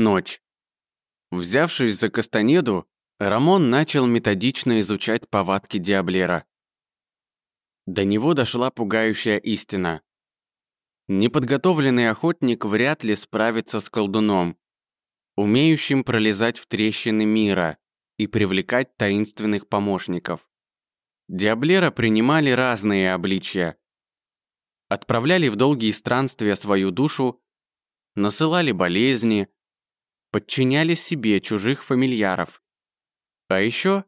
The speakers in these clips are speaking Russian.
Ночь. Взявшись за Кастанеду, Рамон начал методично изучать повадки Диаблера. До него дошла пугающая истина. Неподготовленный охотник вряд ли справится с колдуном, умеющим пролезать в трещины мира и привлекать таинственных помощников. Диаблера принимали разные обличья. Отправляли в долгие странствия свою душу, насылали болезни, подчиняли себе чужих фамильяров. А еще,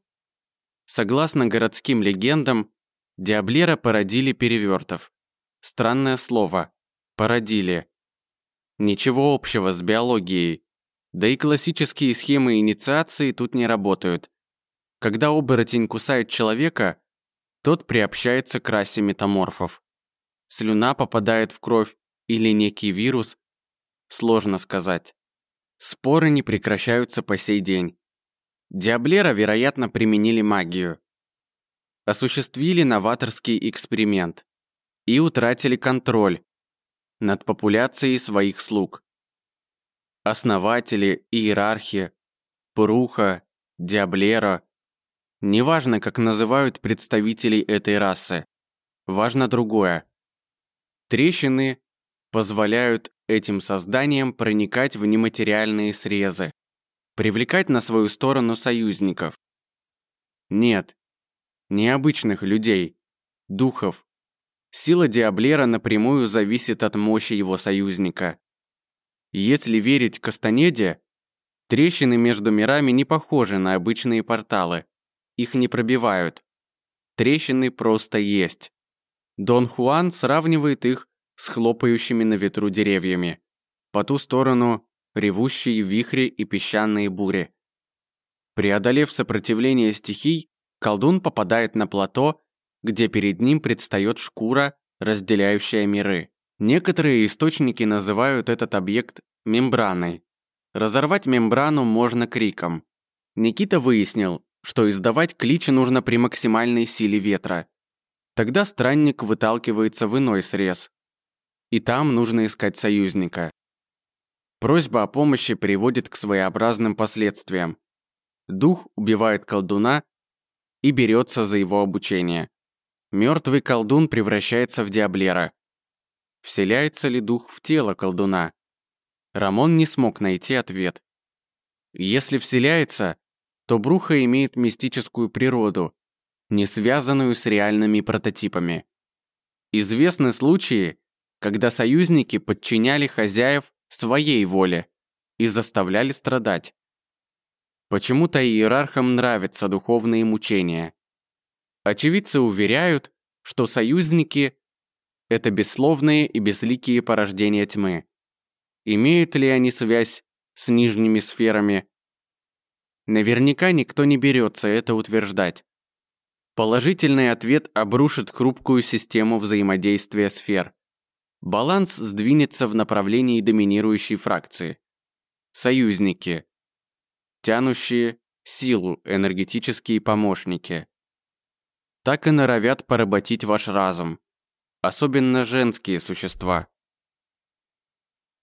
согласно городским легендам, Диаблера породили перевертов. Странное слово породили. Ничего общего с биологией. Да и классические схемы инициации тут не работают. Когда оборотень кусает человека, тот приобщается к расе метаморфов. Слюна попадает в кровь или некий вирус, сложно сказать. Споры не прекращаются по сей день. Диаблера, вероятно, применили магию. Осуществили новаторский эксперимент и утратили контроль, над популяцией своих слуг. Основатели, иерархи, Пруха, Диаблера. Неважно, как называют представителей этой расы. Важно другое. Трещины позволяют этим созданиям проникать в нематериальные срезы, привлекать на свою сторону союзников. Нет, необычных людей, духов, Сила Диаблера напрямую зависит от мощи его союзника. Если верить Кастанеде, трещины между мирами не похожи на обычные порталы. Их не пробивают. Трещины просто есть. Дон Хуан сравнивает их с хлопающими на ветру деревьями. По ту сторону ревущие вихри и песчаные бури. Преодолев сопротивление стихий, колдун попадает на плато где перед ним предстает шкура, разделяющая миры. Некоторые источники называют этот объект мембраной. Разорвать мембрану можно криком. Никита выяснил, что издавать клич нужно при максимальной силе ветра. Тогда странник выталкивается в иной срез. И там нужно искать союзника. Просьба о помощи приводит к своеобразным последствиям. Дух убивает колдуна и берется за его обучение. Мертвый колдун превращается в Диаблера. Вселяется ли дух в тело колдуна? Рамон не смог найти ответ. Если вселяется, то Бруха имеет мистическую природу, не связанную с реальными прототипами. Известны случаи, когда союзники подчиняли хозяев своей воле и заставляли страдать. Почему-то иерархам нравятся духовные мучения. Очевидцы уверяют, что союзники – это бессловные и безликие порождения тьмы. Имеют ли они связь с нижними сферами? Наверняка никто не берется это утверждать. Положительный ответ обрушит хрупкую систему взаимодействия сфер. Баланс сдвинется в направлении доминирующей фракции. Союзники. Тянущие силу энергетические помощники так и норовят поработить ваш разум, особенно женские существа.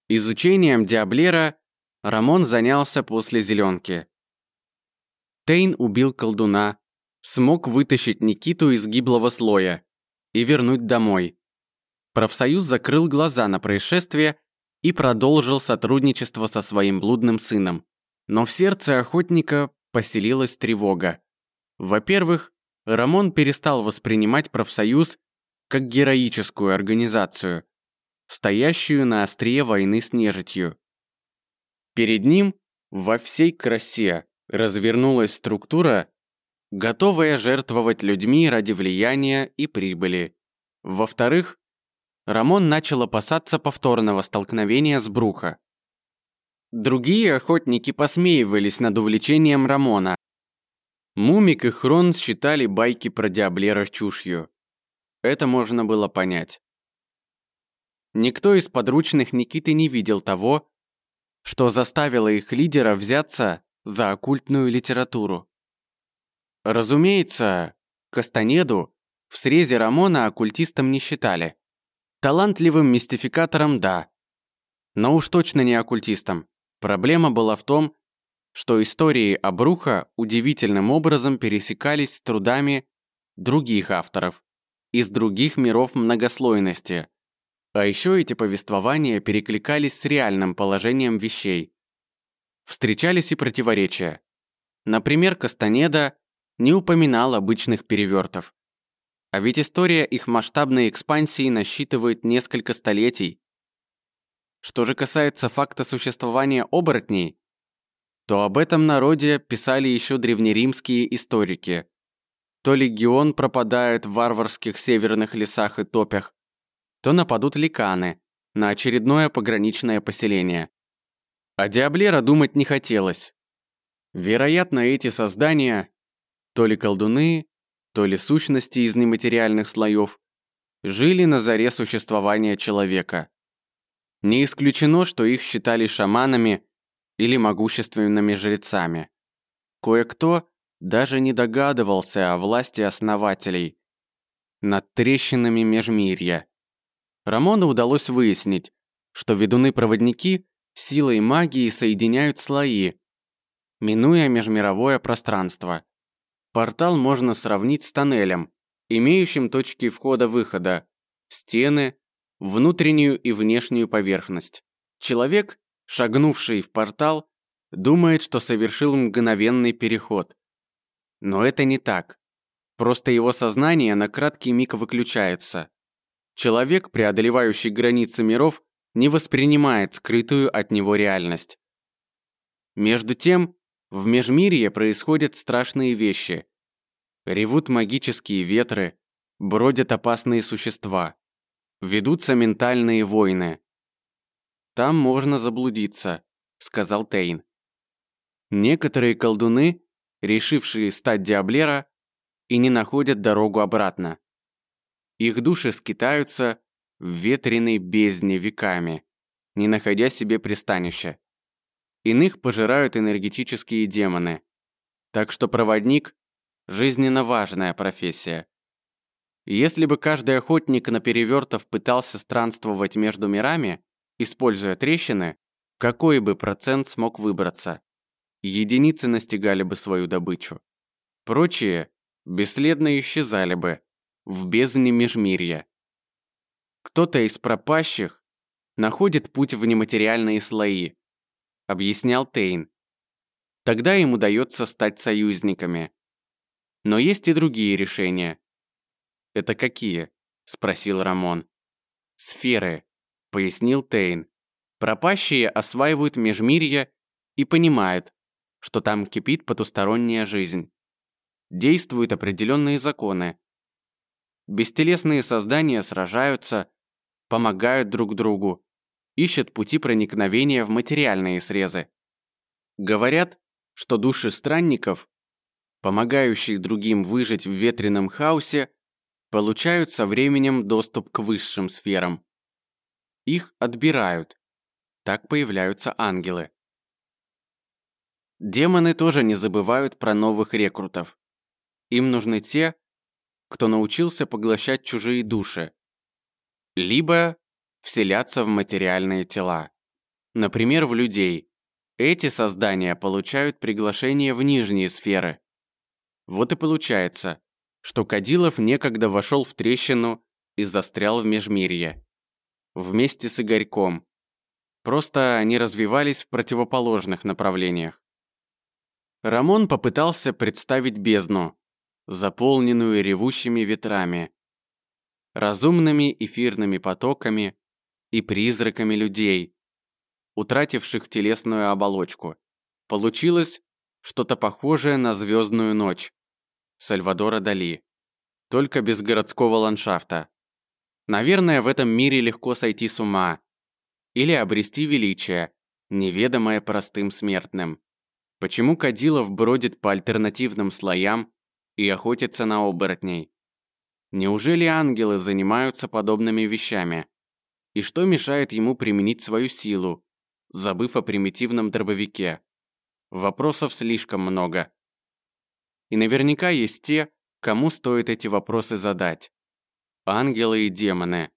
Изучением Диаблера Рамон занялся после зеленки. Тейн убил колдуна, смог вытащить Никиту из гиблого слоя и вернуть домой. Профсоюз закрыл глаза на происшествие и продолжил сотрудничество со своим блудным сыном. Но в сердце охотника поселилась тревога. Во-первых, Рамон перестал воспринимать профсоюз как героическую организацию, стоящую на острие войны с нежитью. Перед ним во всей красе развернулась структура, готовая жертвовать людьми ради влияния и прибыли. Во-вторых, Рамон начал опасаться повторного столкновения с Бруха. Другие охотники посмеивались над увлечением Рамона, Мумик и Хрон считали байки про Диаблера чушью. Это можно было понять. Никто из подручных Никиты не видел того, что заставило их лидера взяться за оккультную литературу. Разумеется, Кастанеду в срезе Рамона оккультистом не считали. Талантливым мистификатором – да. Но уж точно не оккультистом. Проблема была в том, что истории Абруха удивительным образом пересекались с трудами других авторов из других миров многослойности. А еще эти повествования перекликались с реальным положением вещей. Встречались и противоречия. Например, Кастанеда не упоминал обычных перевертов. А ведь история их масштабной экспансии насчитывает несколько столетий. Что же касается факта существования оборотней, то об этом народе писали еще древнеримские историки. То легион пропадает в варварских северных лесах и топях, то нападут ликаны на очередное пограничное поселение. О Диаблера думать не хотелось. Вероятно, эти создания, то ли колдуны, то ли сущности из нематериальных слоев, жили на заре существования человека. Не исключено, что их считали шаманами или могущественными жрецами. Кое-кто даже не догадывался о власти основателей над трещинами межмирья. Рамону удалось выяснить, что ведуны-проводники силой магии соединяют слои, минуя межмировое пространство. Портал можно сравнить с тоннелем, имеющим точки входа-выхода, стены, внутреннюю и внешнюю поверхность. Человек, шагнувший в портал, думает, что совершил мгновенный переход. Но это не так. Просто его сознание на краткий миг выключается. Человек, преодолевающий границы миров, не воспринимает скрытую от него реальность. Между тем, в Межмирье происходят страшные вещи. Ревут магические ветры, бродят опасные существа. Ведутся ментальные войны. «Там можно заблудиться», — сказал Тейн. Некоторые колдуны решившие стать Диаблера, и не находят дорогу обратно. Их души скитаются в ветреной бездне веками, не находя себе пристанища. Иных пожирают энергетические демоны. Так что проводник – жизненно важная профессия. Если бы каждый охотник на перевертов пытался странствовать между мирами, используя трещины, какой бы процент смог выбраться? единицы настигали бы свою добычу. Прочие бесследно исчезали бы в бездне межмирья. Кто-то из пропащих находит путь в нематериальные слои, объяснял Тейн. Тогда им удается стать союзниками. Но есть и другие решения. «Это какие?» – спросил Рамон. «Сферы», – пояснил Тейн. Пропащие осваивают межмирье и понимают, что там кипит потусторонняя жизнь. Действуют определенные законы. Бестелесные создания сражаются, помогают друг другу, ищут пути проникновения в материальные срезы. Говорят, что души странников, помогающие другим выжить в ветреном хаосе, получают со временем доступ к высшим сферам. Их отбирают. Так появляются ангелы. Демоны тоже не забывают про новых рекрутов. Им нужны те, кто научился поглощать чужие души, либо вселяться в материальные тела. Например, в людей. Эти создания получают приглашение в нижние сферы. Вот и получается, что Кадилов некогда вошел в трещину и застрял в межмирье. Вместе с Игорьком. Просто они развивались в противоположных направлениях. Рамон попытался представить бездну, заполненную ревущими ветрами, разумными эфирными потоками и призраками людей, утративших телесную оболочку. Получилось что-то похожее на звездную ночь Сальвадора Дали, только без городского ландшафта. Наверное, в этом мире легко сойти с ума или обрести величие, неведомое простым смертным. Почему Кадилов бродит по альтернативным слоям и охотится на оборотней? Неужели ангелы занимаются подобными вещами? И что мешает ему применить свою силу, забыв о примитивном дробовике? Вопросов слишком много. И наверняка есть те, кому стоит эти вопросы задать. Ангелы и демоны,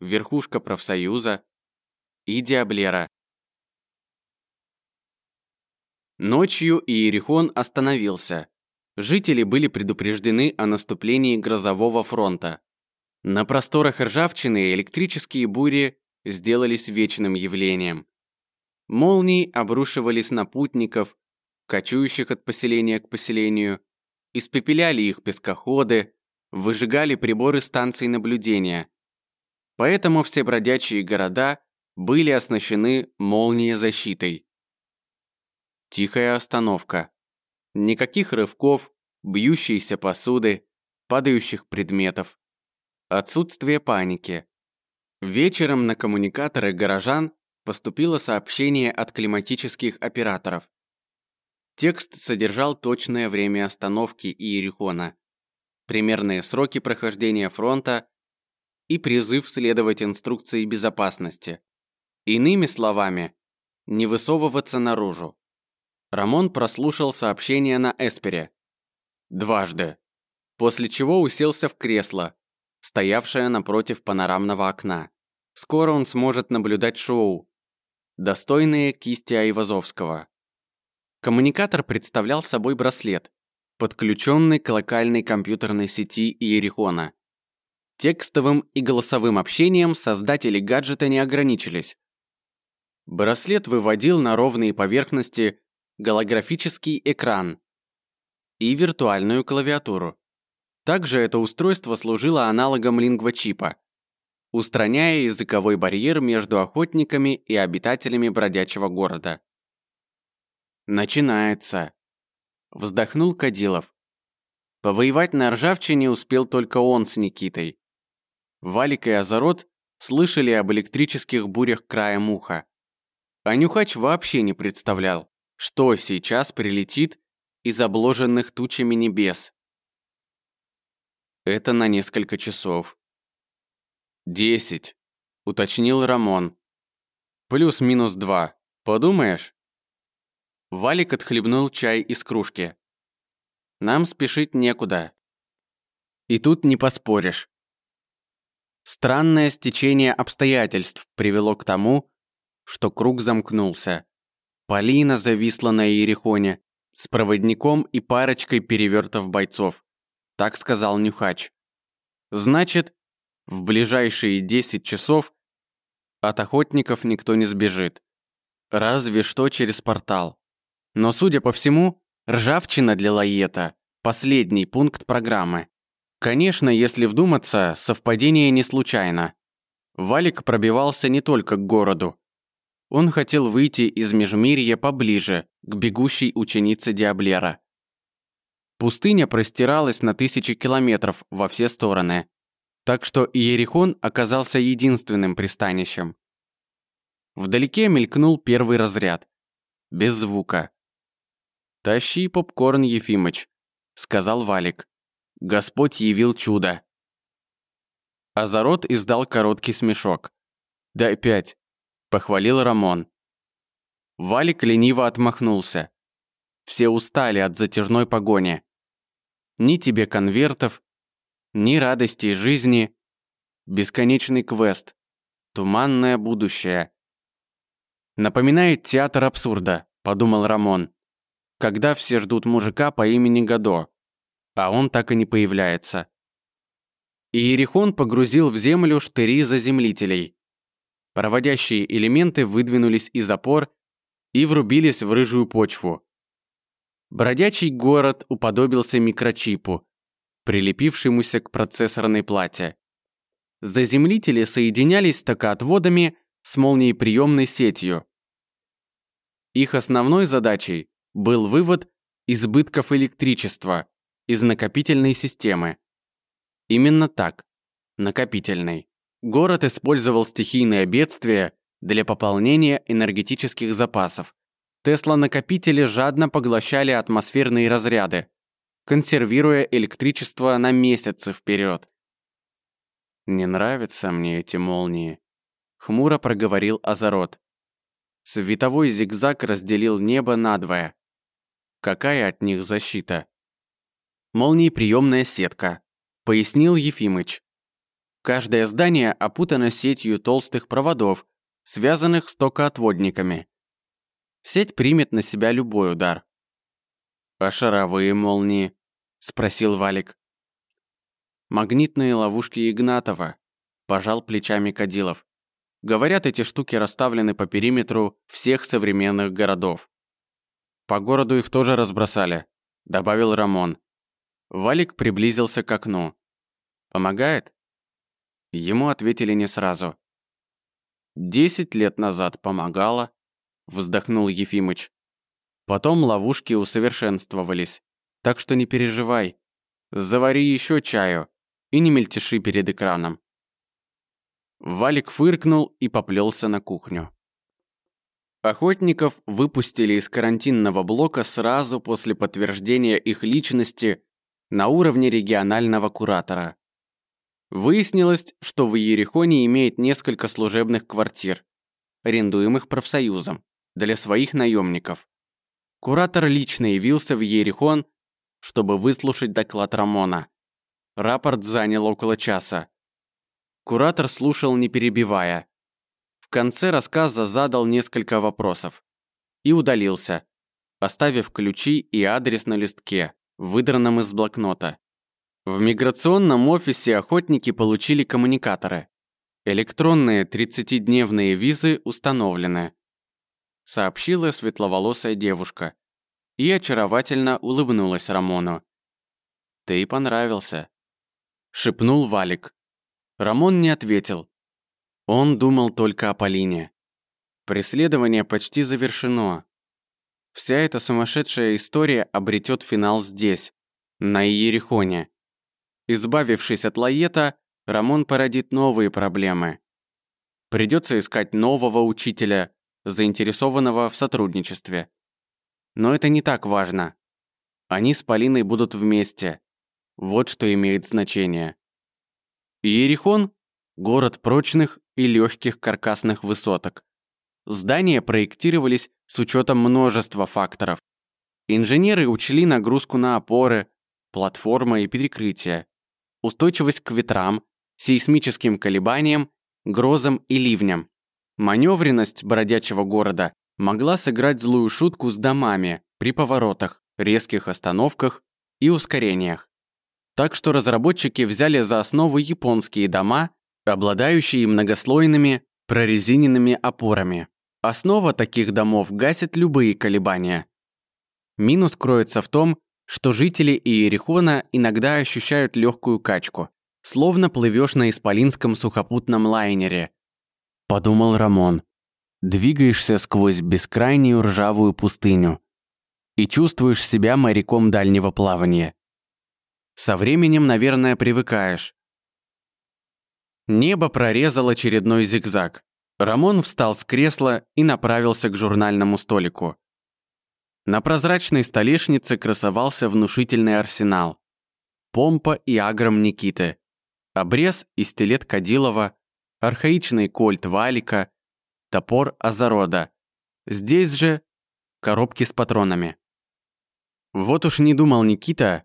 верхушка профсоюза и Диаблера. Ночью Иерихон остановился. Жители были предупреждены о наступлении грозового фронта. На просторах ржавчины электрические бури сделались вечным явлением. Молнии обрушивались на путников, кочующих от поселения к поселению, испепеляли их пескоходы, выжигали приборы станций наблюдения. Поэтому все бродячие города были оснащены молниезащитой. Тихая остановка. Никаких рывков, бьющейся посуды, падающих предметов. Отсутствие паники. Вечером на коммуникаторы горожан поступило сообщение от климатических операторов. Текст содержал точное время остановки Иерихона, примерные сроки прохождения фронта и призыв следовать инструкции безопасности. Иными словами, не высовываться наружу. Рамон прослушал сообщение на Эспере. Дважды. После чего уселся в кресло, стоявшее напротив панорамного окна. Скоро он сможет наблюдать шоу. Достойные кисти Айвазовского. Коммуникатор представлял собой браслет, подключенный к локальной компьютерной сети Иерихона. Текстовым и голосовым общением создатели гаджета не ограничились. Браслет выводил на ровные поверхности голографический экран и виртуальную клавиатуру. Также это устройство служило аналогом лингвочипа, устраняя языковой барьер между охотниками и обитателями бродячего города. «Начинается», — вздохнул Кадилов. Повоевать на ржавчине успел только он с Никитой. Валик и Азарот слышали об электрических бурях краем уха. А Нюхач вообще не представлял, что сейчас прилетит из обложенных тучами небес. Это на несколько часов. «Десять», — уточнил Рамон. «Плюс-минус два. Подумаешь?» Валик отхлебнул чай из кружки. «Нам спешить некуда. И тут не поспоришь. Странное стечение обстоятельств привело к тому, что круг замкнулся. Полина зависла на Иерихоне с проводником и парочкой перевертов бойцов. Так сказал Нюхач. Значит, в ближайшие 10 часов от охотников никто не сбежит. Разве что через портал. Но, судя по всему, ржавчина для Лаета – последний пункт программы. Конечно, если вдуматься, совпадение не случайно. Валик пробивался не только к городу, он хотел выйти из Межмирья поближе, к бегущей ученице Диаблера. Пустыня простиралась на тысячи километров во все стороны, так что Иерихон оказался единственным пристанищем. Вдалеке мелькнул первый разряд. Без звука. «Тащи попкорн, Ефимыч», — сказал Валик. Господь явил чудо. Азарот издал короткий смешок. «Дай пять» похвалил Рамон. Валик лениво отмахнулся. Все устали от затяжной погони. Ни тебе конвертов, ни радости жизни, бесконечный квест, туманное будущее. Напоминает театр абсурда, подумал Рамон, когда все ждут мужика по имени Гадо, а он так и не появляется. Иерихон погрузил в землю штыри заземлителей. Проводящие элементы выдвинулись из опор и врубились в рыжую почву. Бродячий город уподобился микрочипу, прилепившемуся к процессорной плате. Заземлители соединялись токоотводами с молниеприемной сетью. Их основной задачей был вывод избытков электричества из накопительной системы. Именно так, накопительной. Город использовал стихийное бедствие для пополнения энергетических запасов. Тесла-накопители жадно поглощали атмосферные разряды, консервируя электричество на месяцы вперед. «Не нравятся мне эти молнии», — хмуро проговорил Азарот. Световой зигзаг разделил небо надвое. Какая от них защита? Молниеприемная сетка, пояснил Ефимыч. Каждое здание опутано сетью толстых проводов, связанных с токоотводниками. Сеть примет на себя любой удар. «А шаровые молнии?» – спросил Валик. «Магнитные ловушки Игнатова», – пожал плечами Кадилов. «Говорят, эти штуки расставлены по периметру всех современных городов». «По городу их тоже разбросали», – добавил Рамон. Валик приблизился к окну. «Помогает?» Ему ответили не сразу. «Десять лет назад помогало», – вздохнул Ефимыч. «Потом ловушки усовершенствовались, так что не переживай. Завари еще чаю и не мельтеши перед экраном». Валик фыркнул и поплелся на кухню. Охотников выпустили из карантинного блока сразу после подтверждения их личности на уровне регионального куратора. Выяснилось, что в Иерихоне имеет несколько служебных квартир, арендуемых профсоюзом, для своих наемников. Куратор лично явился в Иерихон, чтобы выслушать доклад Рамона. Рапорт занял около часа. Куратор слушал, не перебивая. В конце рассказа задал несколько вопросов. И удалился, оставив ключи и адрес на листке, выдранном из блокнота. В миграционном офисе охотники получили коммуникаторы. Электронные 30-дневные визы установлены. Сообщила светловолосая девушка. И очаровательно улыбнулась Рамону. «Ты понравился», — шепнул Валик. Рамон не ответил. Он думал только о Полине. Преследование почти завершено. Вся эта сумасшедшая история обретет финал здесь, на Иерихоне. Избавившись от Лаета, Рамон породит новые проблемы. Придется искать нового учителя, заинтересованного в сотрудничестве. Но это не так важно. Они с Полиной будут вместе. Вот что имеет значение. Иерихон – город прочных и легких каркасных высоток. Здания проектировались с учетом множества факторов. Инженеры учли нагрузку на опоры, платформы и перекрытия устойчивость к ветрам, сейсмическим колебаниям, грозам и ливням. Маневренность бродячего города могла сыграть злую шутку с домами при поворотах, резких остановках и ускорениях. Так что разработчики взяли за основу японские дома, обладающие многослойными прорезиненными опорами. Основа таких домов гасит любые колебания. Минус кроется в том, что жители Иерихона иногда ощущают легкую качку, словно плывешь на исполинском сухопутном лайнере. Подумал Рамон. Двигаешься сквозь бескрайнюю ржавую пустыню и чувствуешь себя моряком дальнего плавания. Со временем, наверное, привыкаешь. Небо прорезал очередной зигзаг. Рамон встал с кресла и направился к журнальному столику. На прозрачной столешнице красовался внушительный арсенал. Помпа и агром Никиты, обрез и стилет Кадилова, архаичный кольт Валика, топор Азарода. Здесь же коробки с патронами. Вот уж не думал Никита,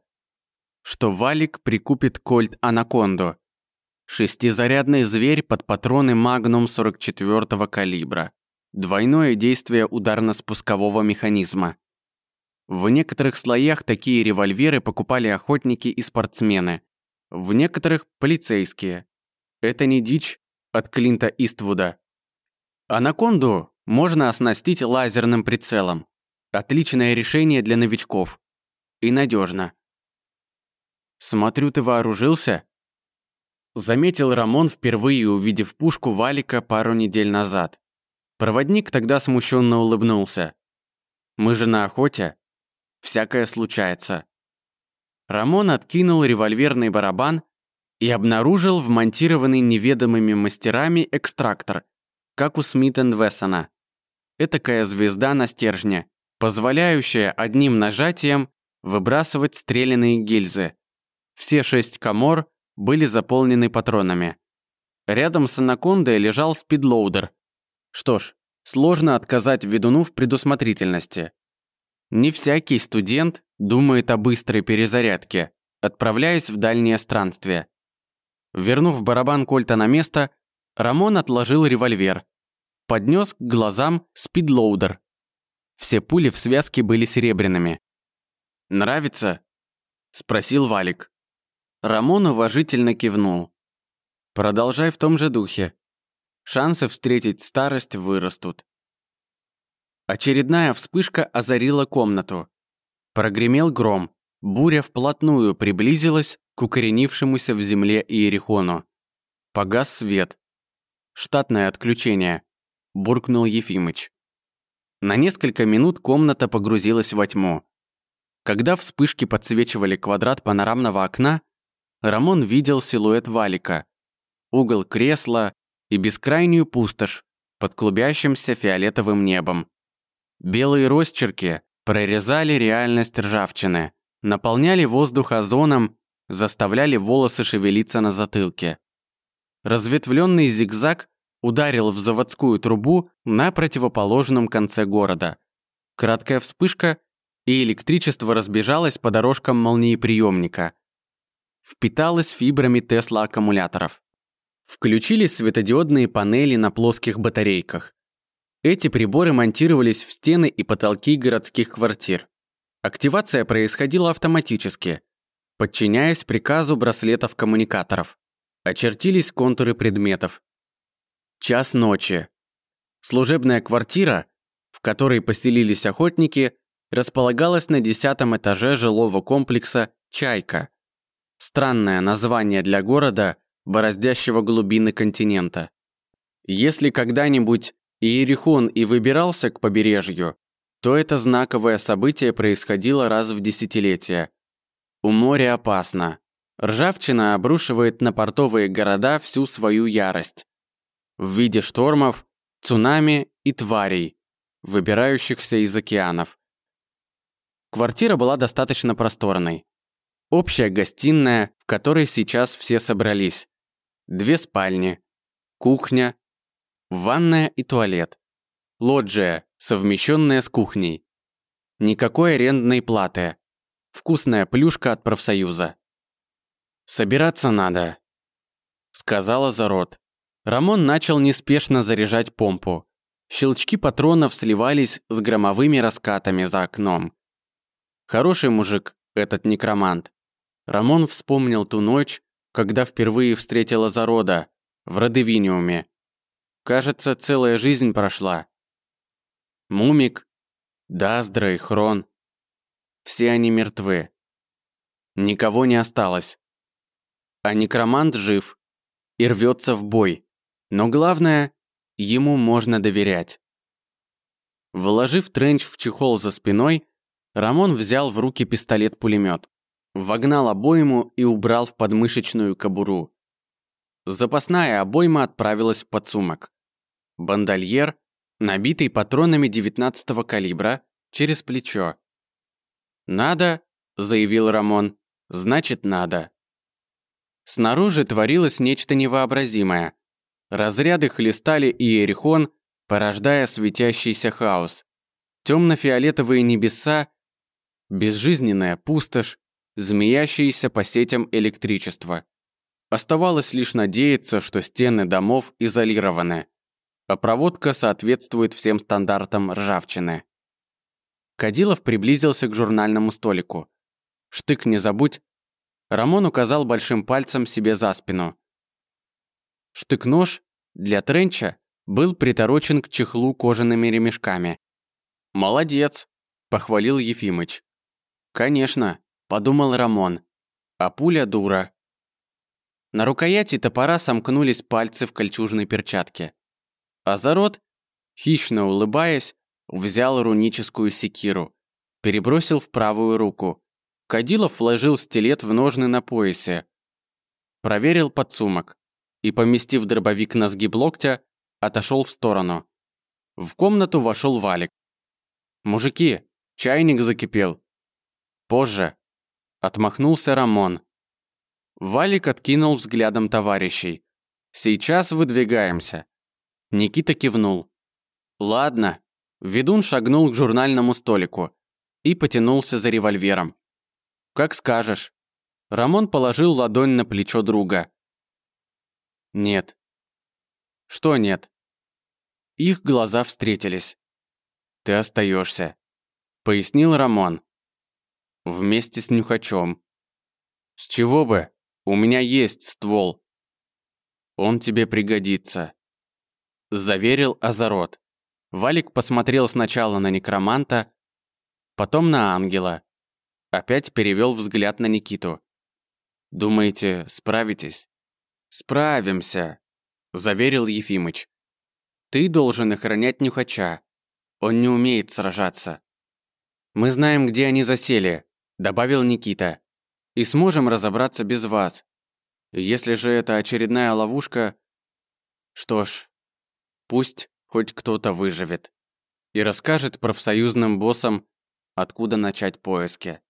что Валик прикупит кольт Анаконду. Шестизарядный зверь под патроны Магнум 44-го калибра. Двойное действие ударно-спускового механизма. В некоторых слоях такие револьверы покупали охотники и спортсмены. В некоторых – полицейские. Это не дичь от Клинта Иствуда. Анаконду можно оснастить лазерным прицелом. Отличное решение для новичков. И надежно. «Смотрю, ты вооружился?» Заметил Рамон, впервые увидев пушку Валика пару недель назад. Проводник тогда смущенно улыбнулся. «Мы же на охоте всякое случается. Рамон откинул револьверный барабан и обнаружил вмонтированный неведомыми мастерами экстрактор, как у Смит Вессона. Этакая звезда на стержне, позволяющая одним нажатием выбрасывать стреляные гильзы. Все шесть комор были заполнены патронами. Рядом с анакондой лежал спидлоудер. Что ж, сложно отказать ведуну в предусмотрительности. Не всякий студент думает о быстрой перезарядке, отправляясь в дальнее странствие. Вернув барабан Кольта на место, Рамон отложил револьвер. Поднес к глазам спидлоудер. Все пули в связке были серебряными. «Нравится?» – спросил Валик. Рамон уважительно кивнул. «Продолжай в том же духе. Шансы встретить старость вырастут». Очередная вспышка озарила комнату. Прогремел гром. Буря вплотную приблизилась к укоренившемуся в земле Иерихону. Погас свет. «Штатное отключение», – буркнул Ефимыч. На несколько минут комната погрузилась во тьму. Когда вспышки подсвечивали квадрат панорамного окна, Рамон видел силуэт валика, угол кресла и бескрайнюю пустошь под клубящимся фиолетовым небом. Белые росчерки прорезали реальность ржавчины, наполняли воздух озоном, заставляли волосы шевелиться на затылке. Разветвленный зигзаг ударил в заводскую трубу на противоположном конце города. Краткая вспышка, и электричество разбежалось по дорожкам молниеприемника. Впиталось фибрами Тесла-аккумуляторов. Включились светодиодные панели на плоских батарейках. Эти приборы монтировались в стены и потолки городских квартир. Активация происходила автоматически, подчиняясь приказу браслетов-коммуникаторов. Очертились контуры предметов, Час ночи. Служебная квартира, в которой поселились охотники, располагалась на десятом этаже жилого комплекса «Чайка». Странное название для города, бороздящего глубины континента. Если когда-нибудь Иерихон и выбирался к побережью, то это знаковое событие происходило раз в десятилетие. У моря опасно. Ржавчина обрушивает на портовые города всю свою ярость в виде штормов, цунами и тварей, выбирающихся из океанов. Квартира была достаточно просторной. Общая гостиная, в которой сейчас все собрались. Две спальни, кухня, ванная и туалет. Лоджия, совмещенная с кухней. Никакой арендной платы. Вкусная плюшка от профсоюза. «Собираться надо», — сказала Зарод. Рамон начал неспешно заряжать помпу. Щелчки патронов сливались с громовыми раскатами за окном. Хороший мужик, этот некромант. Рамон вспомнил ту ночь, когда впервые встретила Зарода в Родевиниуме. Кажется, целая жизнь прошла. Мумик, Даздра и Хрон. Все они мертвы. Никого не осталось. А некромант жив и рвется в бой. Но главное, ему можно доверять. Вложив тренч в чехол за спиной, Рамон взял в руки пистолет-пулемет, вогнал обойму и убрал в подмышечную кобуру. Запасная обойма отправилась в подсумок. Бандольер, набитый патронами 19-го калибра, через плечо. «Надо», — заявил Рамон, — «значит надо». Снаружи творилось нечто невообразимое. Разряды хлестали Иерихон, порождая светящийся хаос. Темно-фиолетовые небеса, безжизненная пустошь, змеящиеся по сетям электричества. Оставалось лишь надеяться, что стены домов изолированы, а проводка соответствует всем стандартам ржавчины. Кадилов приблизился к журнальному столику. «Штык не забудь». Рамон указал большим пальцем себе за спину. Штык-нож для тренча был приторочен к чехлу кожаными ремешками. «Молодец!» – похвалил Ефимыч. «Конечно», – подумал Рамон. «А пуля дура». На рукояти топора сомкнулись пальцы в кольчужной перчатке. Азарот, хищно улыбаясь, взял руническую секиру, перебросил в правую руку. Кадилов вложил стилет в ножны на поясе. Проверил подсумок и, поместив дробовик на сгиб локтя, отошел в сторону. В комнату вошел Валик. «Мужики, чайник закипел». «Позже», — отмахнулся Рамон. Валик откинул взглядом товарищей. «Сейчас выдвигаемся». Никита кивнул. «Ладно». Ведун шагнул к журнальному столику и потянулся за револьвером. «Как скажешь». Рамон положил ладонь на плечо друга. Нет. Что нет? Их глаза встретились. ты остаешься, пояснил Рамон. Вместе с нюхачом. С чего бы? У меня есть ствол. Он тебе пригодится. Заверил Азарот. Валик посмотрел сначала на некроманта, потом на ангела. Опять перевел взгляд на Никиту. «Думаете, справитесь?» «Справимся», — заверил Ефимыч. «Ты должен охранять нюхача. Он не умеет сражаться». «Мы знаем, где они засели», — добавил Никита. «И сможем разобраться без вас. Если же это очередная ловушка... Что ж, пусть хоть кто-то выживет. И расскажет профсоюзным боссам, откуда начать поиски».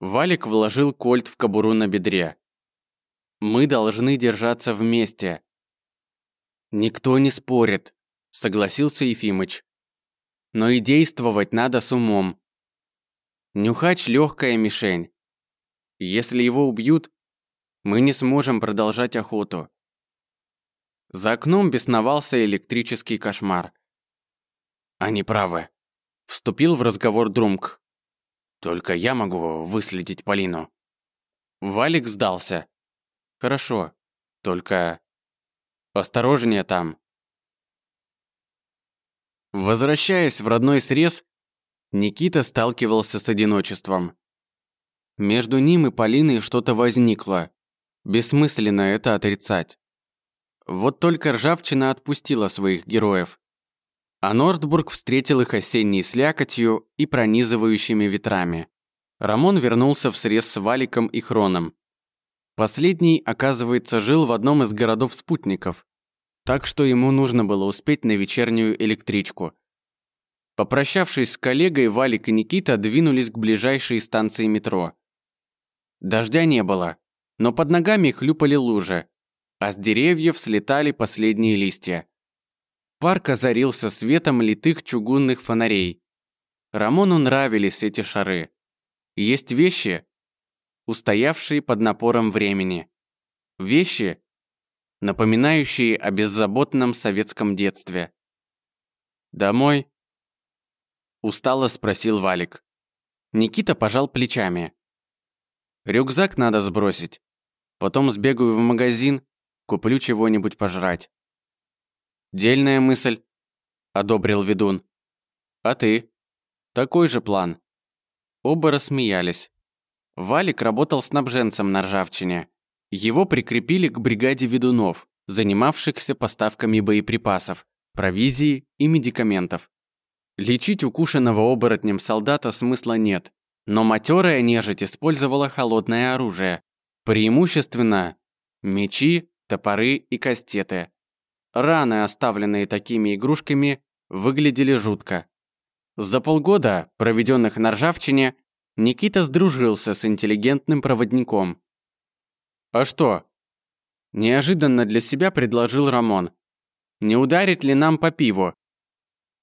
Валик вложил кольт в кобуру на бедре. «Мы должны держаться вместе». «Никто не спорит», — согласился Ефимыч. «Но и действовать надо с умом. Нюхач — легкая мишень. Если его убьют, мы не сможем продолжать охоту». За окном бесновался электрический кошмар. «Они правы», — вступил в разговор Друмк. Только я могу выследить Полину. Валик сдался. Хорошо. Только осторожнее там. Возвращаясь в родной срез, Никита сталкивался с одиночеством. Между ним и Полиной что-то возникло. Бессмысленно это отрицать. Вот только ржавчина отпустила своих героев. А Нордбург встретил их осенней слякотью и пронизывающими ветрами. Рамон вернулся в срез с Валиком и Хроном. Последний, оказывается, жил в одном из городов-спутников, так что ему нужно было успеть на вечернюю электричку. Попрощавшись с коллегой, Валик и Никита двинулись к ближайшей станции метро. Дождя не было, но под ногами хлюпали лужи, а с деревьев слетали последние листья. Парк озарился светом литых чугунных фонарей. Рамону нравились эти шары. Есть вещи, устоявшие под напором времени. Вещи, напоминающие о беззаботном советском детстве. «Домой?» Устало спросил Валик. Никита пожал плечами. «Рюкзак надо сбросить. Потом сбегаю в магазин, куплю чего-нибудь пожрать». «Дельная мысль», — одобрил ведун. «А ты?» «Такой же план». Оба рассмеялись. Валик работал снабженцем на ржавчине. Его прикрепили к бригаде ведунов, занимавшихся поставками боеприпасов, провизии и медикаментов. Лечить укушенного оборотнем солдата смысла нет, но матерая нежить использовала холодное оружие, преимущественно мечи, топоры и кастеты. Раны, оставленные такими игрушками, выглядели жутко. За полгода, проведенных на ржавчине, Никита сдружился с интеллигентным проводником. «А что?» Неожиданно для себя предложил Рамон. «Не ударит ли нам по пиву?»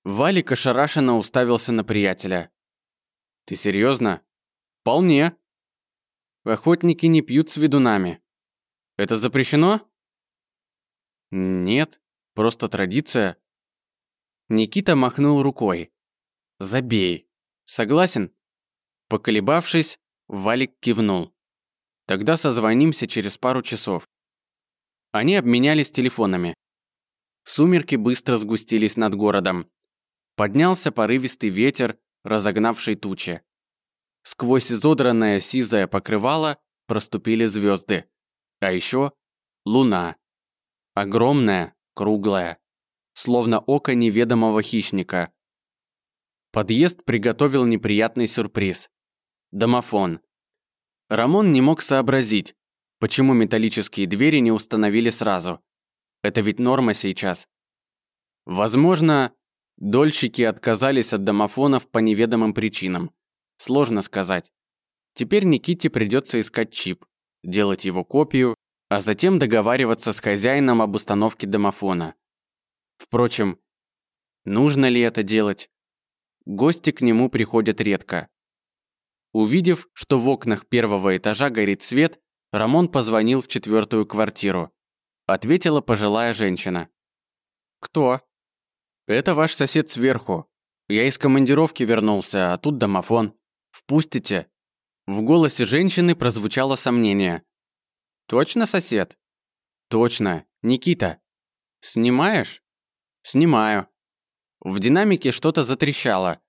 Валик ошарашенно уставился на приятеля. «Ты серьезно?» «Вполне». «Охотники не пьют с ведунами». «Это запрещено?» «Нет, просто традиция». Никита махнул рукой. «Забей. Согласен?» Поколебавшись, Валик кивнул. «Тогда созвонимся через пару часов». Они обменялись телефонами. Сумерки быстро сгустились над городом. Поднялся порывистый ветер, разогнавший тучи. Сквозь изодранное сизое покрывало проступили звезды. А еще луна. Огромная, круглая, словно око неведомого хищника. Подъезд приготовил неприятный сюрприз. Домофон. Рамон не мог сообразить, почему металлические двери не установили сразу. Это ведь норма сейчас. Возможно, дольщики отказались от домофонов по неведомым причинам. Сложно сказать. Теперь Никите придется искать чип, делать его копию а затем договариваться с хозяином об установке домофона. Впрочем, нужно ли это делать? Гости к нему приходят редко. Увидев, что в окнах первого этажа горит свет, Рамон позвонил в четвертую квартиру. Ответила пожилая женщина. «Кто?» «Это ваш сосед сверху. Я из командировки вернулся, а тут домофон. Впустите?» В голосе женщины прозвучало сомнение. «Точно сосед?» «Точно. Никита». «Снимаешь?» «Снимаю». В динамике что-то затрещало.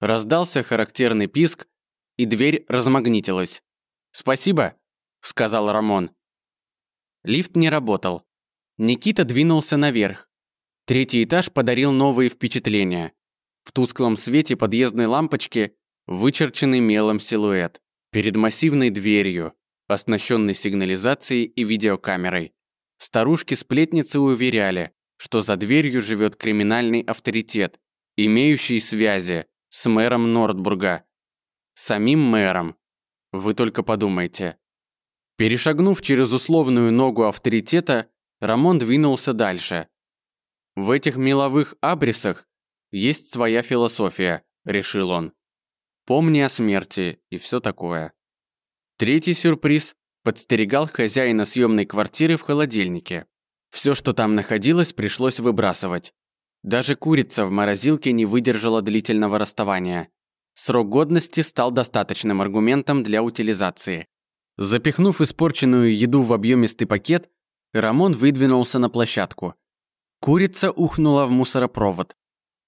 Раздался характерный писк, и дверь размагнитилась. «Спасибо», — сказал Рамон. Лифт не работал. Никита двинулся наверх. Третий этаж подарил новые впечатления. В тусклом свете подъездной лампочки вычерченный мелом силуэт. Перед массивной дверью, оснащенной сигнализацией и видеокамерой. Старушки-сплетницы уверяли, что за дверью живет криминальный авторитет, имеющий связи с мэром Нордбурга. Самим мэром. Вы только подумайте. Перешагнув через условную ногу авторитета, Рамон двинулся дальше. В этих меловых абрисах есть своя философия, решил он. Помни о смерти и все такое. Третий сюрприз подстерегал хозяина съемной квартиры в холодильнике. Все, что там находилось, пришлось выбрасывать. Даже курица в морозилке не выдержала длительного расставания. Срок годности стал достаточным аргументом для утилизации. Запихнув испорченную еду в объемистый пакет, Рамон выдвинулся на площадку. Курица ухнула в мусоропровод.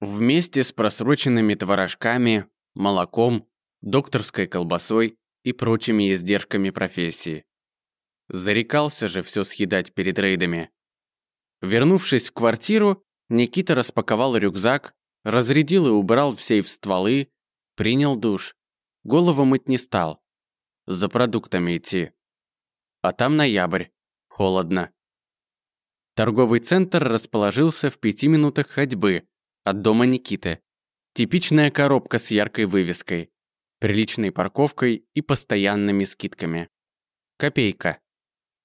Вместе с просроченными творожками, молоком, докторской колбасой и прочими издержками профессии. Зарекался же все съедать перед рейдами. Вернувшись в квартиру, Никита распаковал рюкзак, разрядил и убрал в сейф стволы, принял душ. Голову мыть не стал. За продуктами идти. А там ноябрь. Холодно. Торговый центр расположился в пяти минутах ходьбы от дома Никиты. Типичная коробка с яркой вывеской, приличной парковкой и постоянными скидками. Копейка.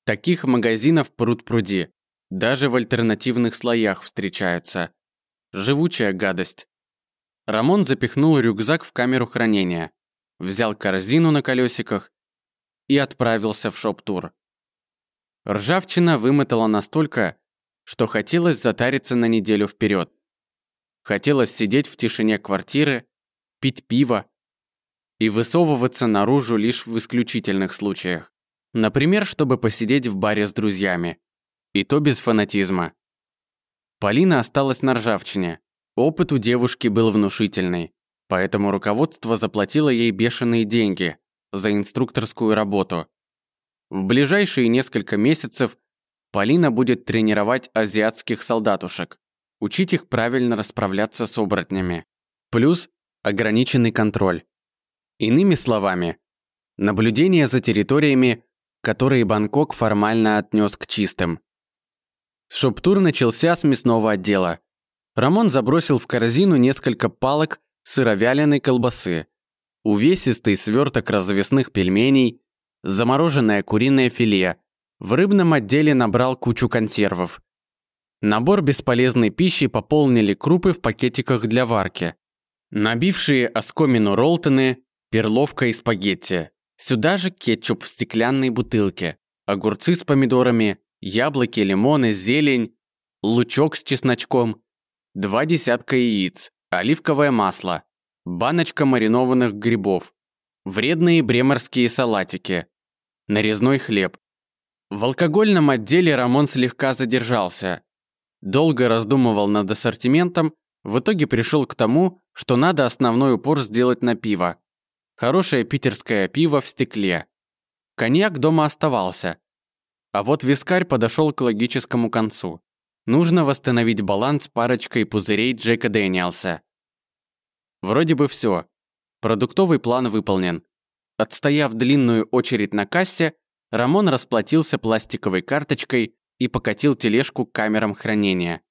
Таких магазинов пруд-пруди. Даже в альтернативных слоях встречаются. Живучая гадость. Рамон запихнул рюкзак в камеру хранения, взял корзину на колесиках и отправился в шоп-тур. Ржавчина вымотала настолько, что хотелось затариться на неделю вперед. Хотелось сидеть в тишине квартиры, пить пиво и высовываться наружу лишь в исключительных случаях. Например, чтобы посидеть в баре с друзьями. И то без фанатизма. Полина осталась на ржавчине. Опыт у девушки был внушительный, поэтому руководство заплатило ей бешеные деньги за инструкторскую работу. В ближайшие несколько месяцев Полина будет тренировать азиатских солдатушек учить их правильно расправляться с оборотнями. Плюс ограниченный контроль. Иными словами, наблюдение за территориями, которые Бангкок формально отнес к чистым. Шоптур начался с мясного отдела. Рамон забросил в корзину несколько палок сыровяленой колбасы, увесистый сверток развесных пельменей, замороженное куриное филе. В рыбном отделе набрал кучу консервов. Набор бесполезной пищи пополнили крупы в пакетиках для варки. Набившие оскомину роллтоны, перловка и спагетти. Сюда же кетчуп в стеклянной бутылке, огурцы с помидорами, яблоки, лимоны, зелень, лучок с чесночком, два десятка яиц, оливковое масло, баночка маринованных грибов, вредные бреморские салатики, нарезной хлеб. В алкогольном отделе Рамон слегка задержался. Долго раздумывал над ассортиментом, в итоге пришел к тому, что надо основной упор сделать на пиво. Хорошее питерское пиво в стекле. Коньяк дома оставался. А вот вискарь подошел к логическому концу. Нужно восстановить баланс парочкой пузырей Джека Дэниелса. Вроде бы все. Продуктовый план выполнен. Отстояв длинную очередь на кассе, Рамон расплатился пластиковой карточкой и покатил тележку к камерам хранения.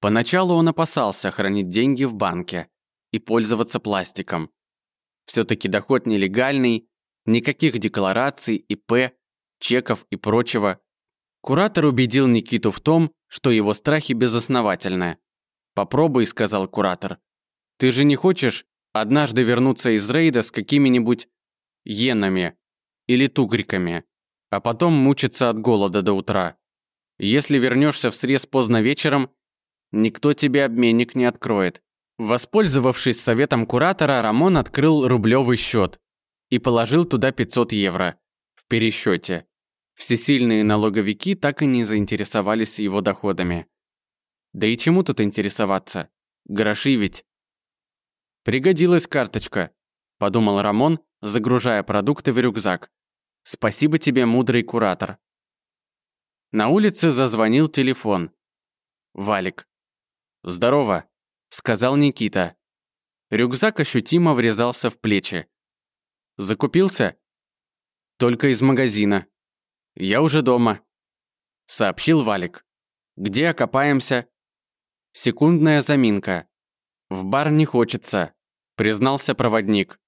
Поначалу он опасался хранить деньги в банке и пользоваться пластиком. Все-таки доход нелегальный, никаких деклараций, ИП, чеков и прочего. Куратор убедил Никиту в том, что его страхи безосновательны. «Попробуй», — сказал куратор. «Ты же не хочешь однажды вернуться из рейда с какими-нибудь йенами или тугриками, а потом мучиться от голода до утра?» Если вернешься в срез поздно вечером, никто тебе обменник не откроет. Воспользовавшись советом куратора, Рамон открыл рублевый счет и положил туда 500 евро в пересчете. Всесильные налоговики так и не заинтересовались его доходами. Да и чему тут интересоваться? Гроши ведь. Пригодилась карточка, подумал Рамон, загружая продукты в рюкзак. Спасибо тебе, мудрый куратор. На улице зазвонил телефон. Валик. «Здорово», — сказал Никита. Рюкзак ощутимо врезался в плечи. «Закупился?» «Только из магазина. Я уже дома», — сообщил Валик. «Где окопаемся?» Секундная заминка. «В бар не хочется», — признался проводник.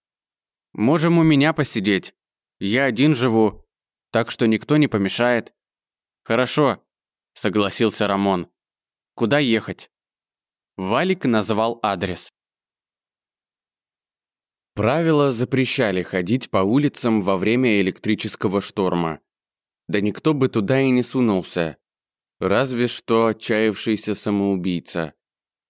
«Можем у меня посидеть. Я один живу, так что никто не помешает». «Хорошо», — согласился Рамон. «Куда ехать?» Валик назвал адрес. Правила запрещали ходить по улицам во время электрического шторма. Да никто бы туда и не сунулся. Разве что отчаявшийся самоубийца.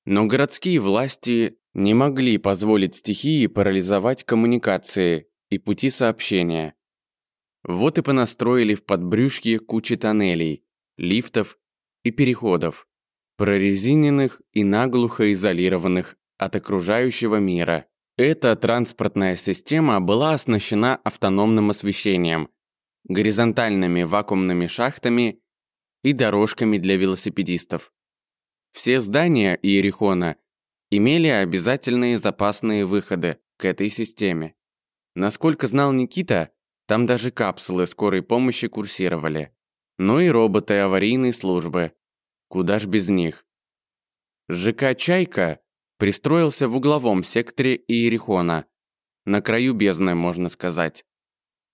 Но городские власти не могли позволить стихии парализовать коммуникации и пути сообщения. Вот и понастроили в подбрюшье кучи тоннелей, лифтов и переходов прорезиненных и наглухо изолированных от окружающего мира. Эта транспортная система была оснащена автономным освещением, горизонтальными вакуумными шахтами и дорожками для велосипедистов. Все здания Иерихона имели обязательные запасные выходы к этой системе. Насколько знал Никита, там даже капсулы скорой помощи курсировали. Ну и роботы аварийной службы, Куда ж без них? ЖК «Чайка» пристроился в угловом секторе Иерихона, на краю бездны, можно сказать.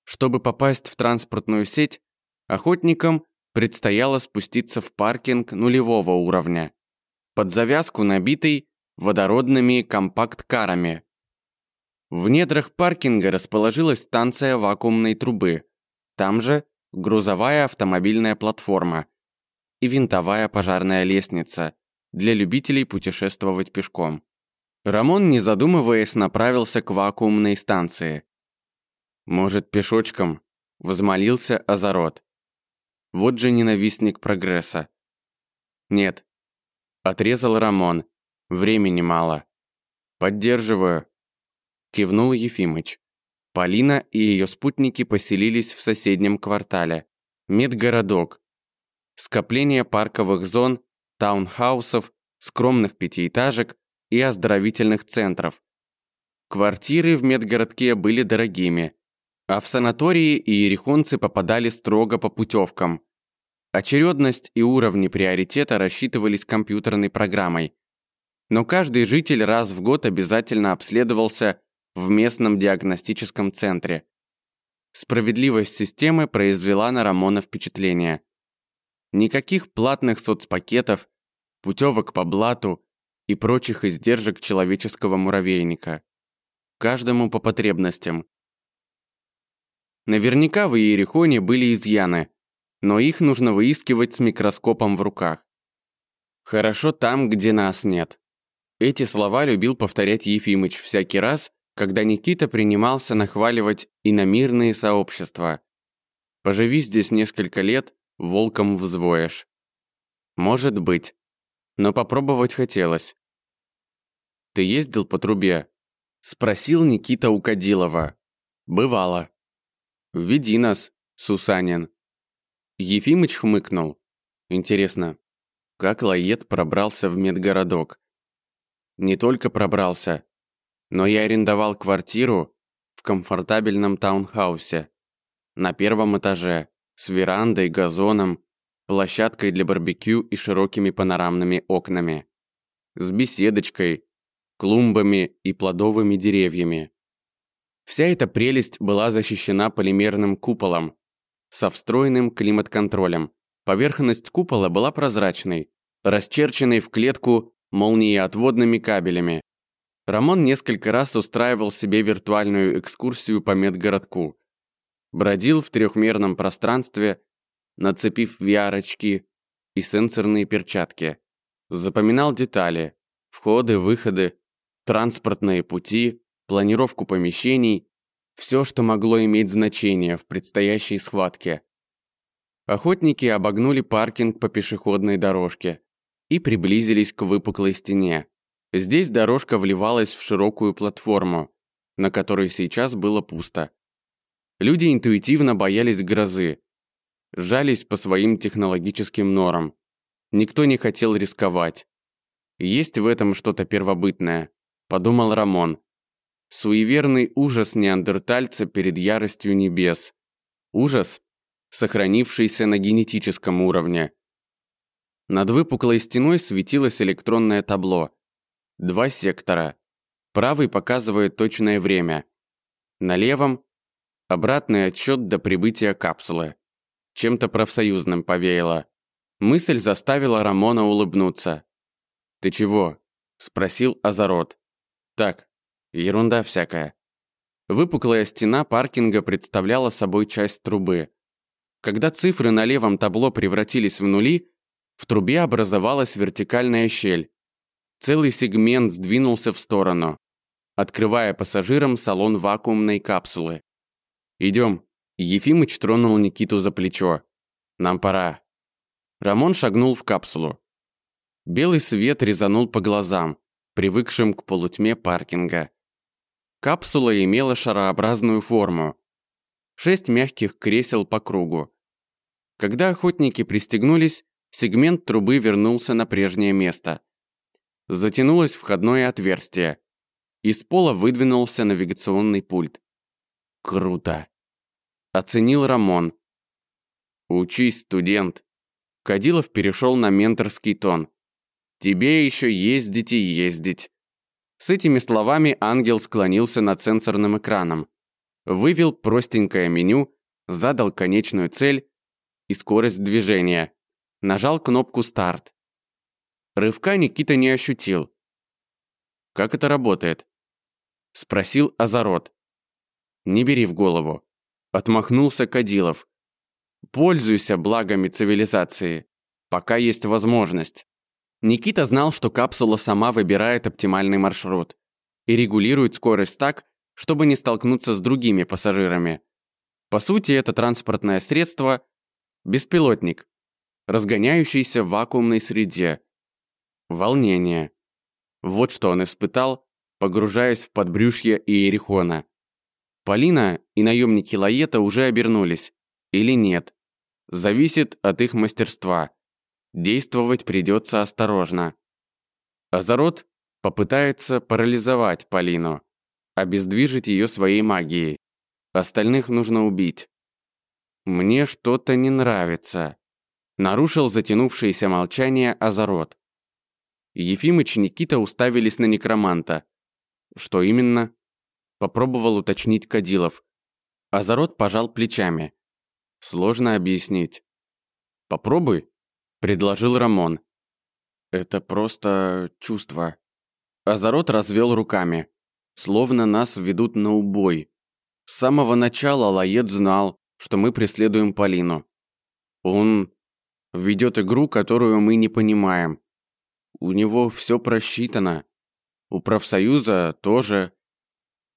Чтобы попасть в транспортную сеть, охотникам предстояло спуститься в паркинг нулевого уровня, под завязку набитый водородными компакт-карами. В недрах паркинга расположилась станция вакуумной трубы, там же грузовая автомобильная платформа, и винтовая пожарная лестница для любителей путешествовать пешком. Рамон, не задумываясь, направился к вакуумной станции. «Может, пешочком?» – возмолился Азарот. Вот же ненавистник прогресса. «Нет», – отрезал Рамон. «Времени мало». «Поддерживаю», – кивнул Ефимыч. Полина и ее спутники поселились в соседнем квартале. Медгородок, скопление парковых зон, таунхаусов, скромных пятиэтажек и оздоровительных центров. Квартиры в медгородке были дорогими, а в санатории иерихонцы попадали строго по путевкам. Очередность и уровни приоритета рассчитывались компьютерной программой. Но каждый житель раз в год обязательно обследовался в местном диагностическом центре. Справедливость системы произвела на Рамона впечатление. Никаких платных соцпакетов, путевок по блату и прочих издержек человеческого муравейника. Каждому по потребностям. Наверняка в Иерихоне были изъяны, но их нужно выискивать с микроскопом в руках. «Хорошо там, где нас нет». Эти слова любил повторять Ефимыч всякий раз, когда Никита принимался нахваливать иномирные сообщества. Поживи здесь несколько лет, волком взвоешь. Может быть. Но попробовать хотелось. Ты ездил по трубе? Спросил Никита у Кадилова. Бывало. Веди нас, Сусанин. Ефимыч хмыкнул. Интересно, как Лает пробрался в медгородок? Не только пробрался, но я арендовал квартиру в комфортабельном таунхаусе на первом этаже с верандой, газоном, площадкой для барбекю и широкими панорамными окнами, с беседочкой, клумбами и плодовыми деревьями. Вся эта прелесть была защищена полимерным куполом со встроенным климат-контролем. Поверхность купола была прозрачной, расчерченной в клетку молниеотводными кабелями. Рамон несколько раз устраивал себе виртуальную экскурсию по медгородку, бродил в трехмерном пространстве, нацепив VR-очки и сенсорные перчатки. Запоминал детали, входы, выходы, Транспортные пути, планировку помещений, все, что могло иметь значение в предстоящей схватке. Охотники обогнули паркинг по пешеходной дорожке и приблизились к выпуклой стене. Здесь дорожка вливалась в широкую платформу, на которой сейчас было пусто. Люди интуитивно боялись грозы, жались по своим технологическим норам. Никто не хотел рисковать. Есть в этом что-то первобытное, подумал Рамон. Суеверный ужас неандертальца перед яростью небес. Ужас, сохранившийся на генетическом уровне. Над выпуклой стеной светилось электронное табло. Два сектора. Правый показывает точное время. На левом – обратный отсчет до прибытия капсулы. Чем-то профсоюзным повеяло. Мысль заставила Рамона улыбнуться. «Ты чего?» – спросил Азарот. «Так, ерунда всякая». Выпуклая стена паркинга представляла собой часть трубы. Когда цифры на левом табло превратились в нули, в трубе образовалась вертикальная щель. Целый сегмент сдвинулся в сторону, открывая пассажирам салон вакуумной капсулы. «Идем». Ефимыч тронул Никиту за плечо. «Нам пора». Рамон шагнул в капсулу. Белый свет резанул по глазам, привыкшим к полутьме паркинга. Капсула имела шарообразную форму. Шесть мягких кресел по кругу. Когда охотники пристегнулись, сегмент трубы вернулся на прежнее место. Затянулось входное отверстие. Из пола выдвинулся навигационный пульт. Круто. Оценил Рамон. Учись, студент. Кадилов перешел на менторский тон. Тебе еще ездить и ездить. С этими словами ангел склонился над сенсорным экраном. Вывел простенькое меню, задал конечную цель и скорость движения. Нажал кнопку «Старт». Рывка Никита не ощутил. «Как это работает?» Спросил Азарот. «Не бери в голову». Отмахнулся Кадилов. «Пользуйся благами цивилизации, пока есть возможность». Никита знал, что капсула сама выбирает оптимальный маршрут и регулирует скорость так, чтобы не столкнуться с другими пассажирами. По сути, это транспортное средство – беспилотник, разгоняющийся в вакуумной среде. Волнение. Вот что он испытал, погружаясь в подбрюшье Иерихона. Полина и наемники Лаета уже обернулись. Или нет. Зависит от их мастерства. Действовать придется осторожно. Азарот попытается парализовать Полину, обездвижить ее своей магией. Остальных нужно убить. Мне что-то не нравится. Нарушил затянувшееся молчание Азарот. Ефимыч и Никита уставились на некроманта. Что именно? Попробовал уточнить Кадилов. Азарот пожал плечами. Сложно объяснить. Попробуй, предложил Рамон. Это просто чувство. Азарот развел руками, словно нас ведут на убой. С самого начала Лаед знал, что мы преследуем Полину. Он ведет игру, которую мы не понимаем. У него все просчитано. У профсоюза тоже.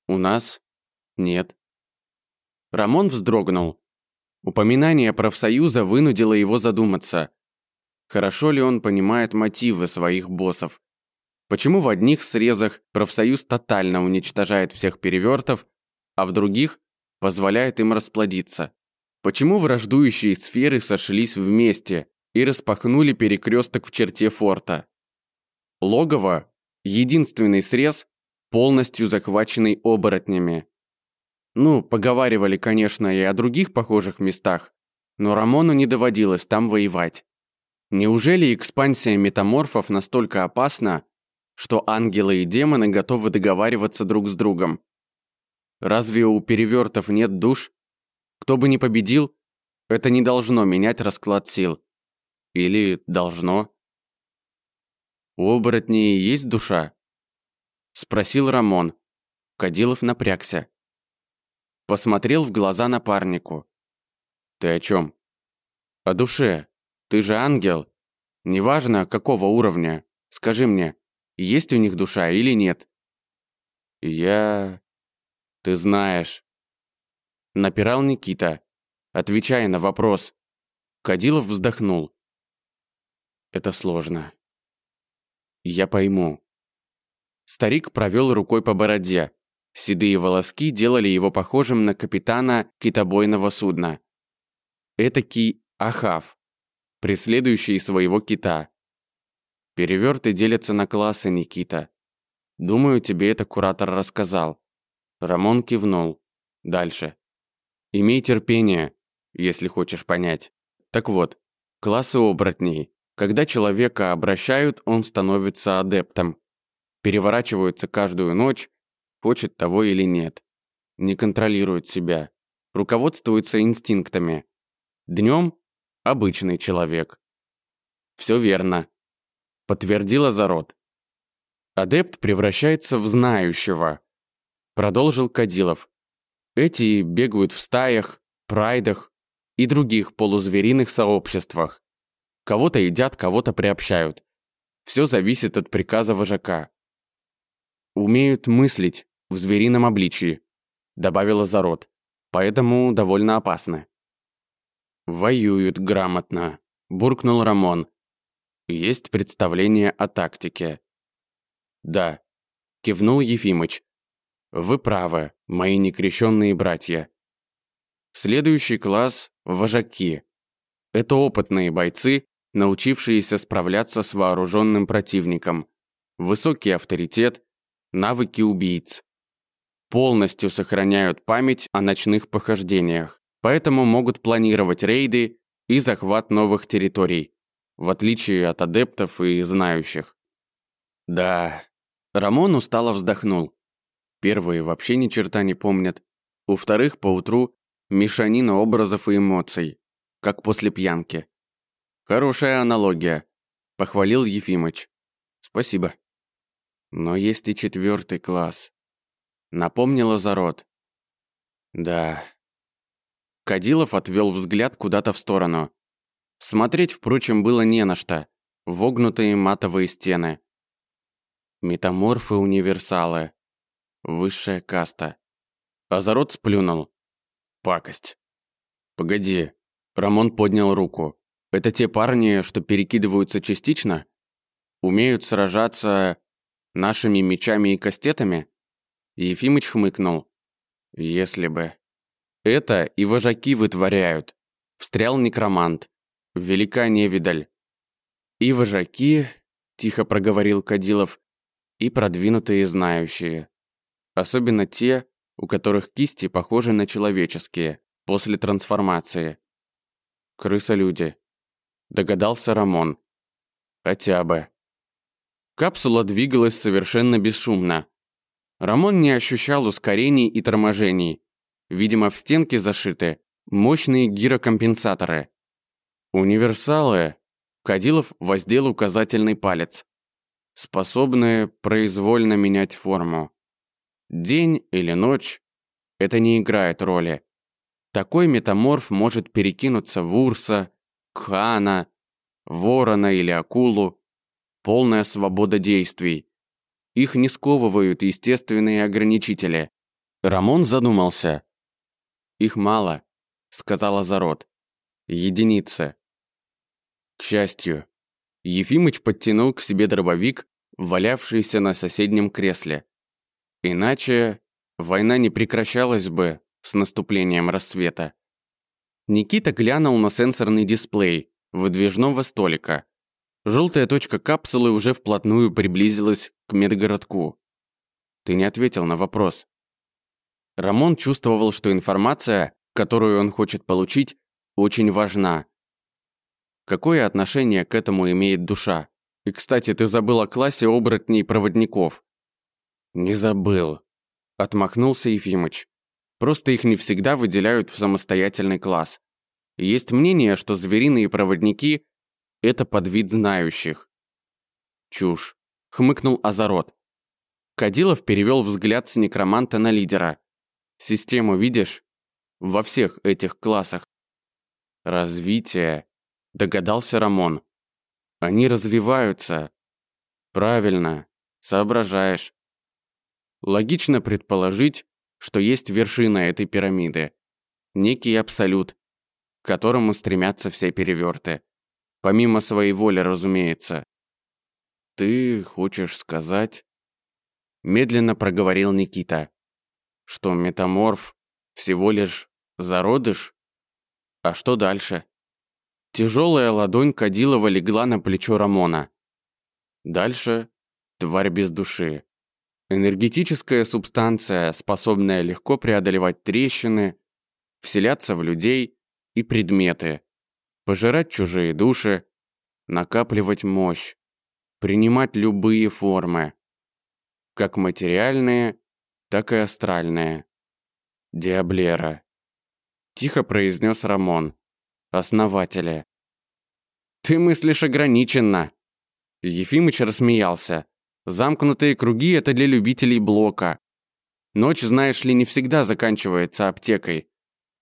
У нас нет. Рамон вздрогнул. Упоминание профсоюза вынудило его задуматься. Хорошо ли он понимает мотивы своих боссов? Почему в одних срезах профсоюз тотально уничтожает всех перевертов, а в других позволяет им расплодиться? Почему враждующие сферы сошлись вместе и распахнули перекресток в черте форта? Логово – единственный срез, полностью захваченный оборотнями. Ну, поговаривали, конечно, и о других похожих местах, но Рамону не доводилось там воевать. Неужели экспансия метаморфов настолько опасна, что ангелы и демоны готовы договариваться друг с другом? Разве у перевертов нет душ? Кто бы ни победил, это не должно менять расклад сил. Или должно? У оборотней есть душа? Спросил Рамон. Кадилов напрягся. Посмотрел в глаза напарнику. Ты о чем? О душе. Ты же ангел. Неважно, какого уровня. Скажи мне, есть у них душа или нет? Я... Ты знаешь. Напирал Никита, отвечая на вопрос. Кадилов вздохнул. Это сложно. Я пойму. Старик провел рукой по бороде. Седые волоски делали его похожим на капитана китобойного судна. Этакий Ахав, преследующий своего кита. Переверты делятся на классы, Никита. Думаю, тебе это куратор рассказал. Рамон кивнул. Дальше. Имей терпение, если хочешь понять. Так вот, классы оборотней. Когда человека обращают, он становится адептом. Переворачивается каждую ночь, хочет того или нет. Не контролирует себя. Руководствуется инстинктами. Днем – обычный человек. Все верно. Подтвердила Зарод. Адепт превращается в знающего. Продолжил Кадилов. Эти бегают в стаях, прайдах и других полузвериных сообществах. Кого-то едят, кого-то приобщают. Все зависит от приказа вожака. Умеют мыслить в зверином обличии, добавила Зарод, поэтому довольно опасны. Воюют грамотно, буркнул Рамон. Есть представление о тактике. Да, кивнул Ефимыч. Вы правы, мои некрещенные братья. Следующий класс – вожаки. Это опытные бойцы, научившиеся справляться с вооруженным противником, высокий авторитет, навыки убийц. Полностью сохраняют память о ночных похождениях, поэтому могут планировать рейды и захват новых территорий, в отличие от адептов и знающих. Да, Рамон устало вздохнул. Первые вообще ни черта не помнят. У вторых поутру мешанина образов и эмоций, как после пьянки. Хорошая аналогия, похвалил Ефимыч. Спасибо. Но есть и четвертый класс. Напомнила Зарод. Да. Кадилов отвел взгляд куда-то в сторону. Смотреть, впрочем, было не на что. Вогнутые матовые стены. Метаморфы-универсалы. Высшая каста. Азарот сплюнул. Пакость. Погоди. Рамон поднял руку. Это те парни, что перекидываются частично? Умеют сражаться нашими мечами и кастетами? Ефимыч хмыкнул. Если бы. Это и вожаки вытворяют. Встрял некромант. Велика невидаль. И вожаки, тихо проговорил Кадилов, и продвинутые знающие. Особенно те, у которых кисти похожи на человеческие, после трансформации. Крыса-люди. Догадался Рамон. Хотя бы. Капсула двигалась совершенно бесшумно. Рамон не ощущал ускорений и торможений. Видимо, в стенке зашиты мощные гирокомпенсаторы. Универсалы. Кадилов воздел указательный палец. Способные произвольно менять форму. День или ночь – это не играет роли. Такой метаморф может перекинуться в Урса, Кхана, Ворона или Акулу. Полная свобода действий. Их не сковывают естественные ограничители. Рамон задумался. «Их мало», — сказала Зарод. «Единицы». К счастью, Ефимыч подтянул к себе дробовик, валявшийся на соседнем кресле. Иначе война не прекращалась бы с наступлением рассвета. Никита глянул на сенсорный дисплей выдвижного столика. Желтая точка капсулы уже вплотную приблизилась к медгородку. Ты не ответил на вопрос. Рамон чувствовал, что информация, которую он хочет получить, очень важна. Какое отношение к этому имеет душа? И, кстати, ты забыл о классе оборотней-проводников. Не забыл. Отмахнулся Ефимыч. Просто их не всегда выделяют в самостоятельный класс. Есть мнение, что звериные проводники – это подвид знающих. Чушь. Хмыкнул Азарот. Кадилов перевел взгляд с некроманта на лидера. Систему видишь? Во всех этих классах. Развитие. Догадался Рамон. Они развиваются. Правильно. Соображаешь. Логично предположить, что есть вершина этой пирамиды. Некий абсолют, к которому стремятся все переверты. Помимо своей воли, разумеется. «Ты хочешь сказать...» Медленно проговорил Никита. «Что метаморф всего лишь зародыш? А что дальше?» Тяжелая ладонь Кадилова легла на плечо Рамона. Дальше тварь без души. Энергетическая субстанция, способная легко преодолевать трещины, вселяться в людей и предметы, пожирать чужие души, накапливать мощь, принимать любые формы, как материальные, так и астральные. Диаблера. Тихо произнес Рамон, основателя. Ты мыслишь ограниченно. Ефимыч рассмеялся. Замкнутые круги – это для любителей блока. Ночь, знаешь ли, не всегда заканчивается аптекой.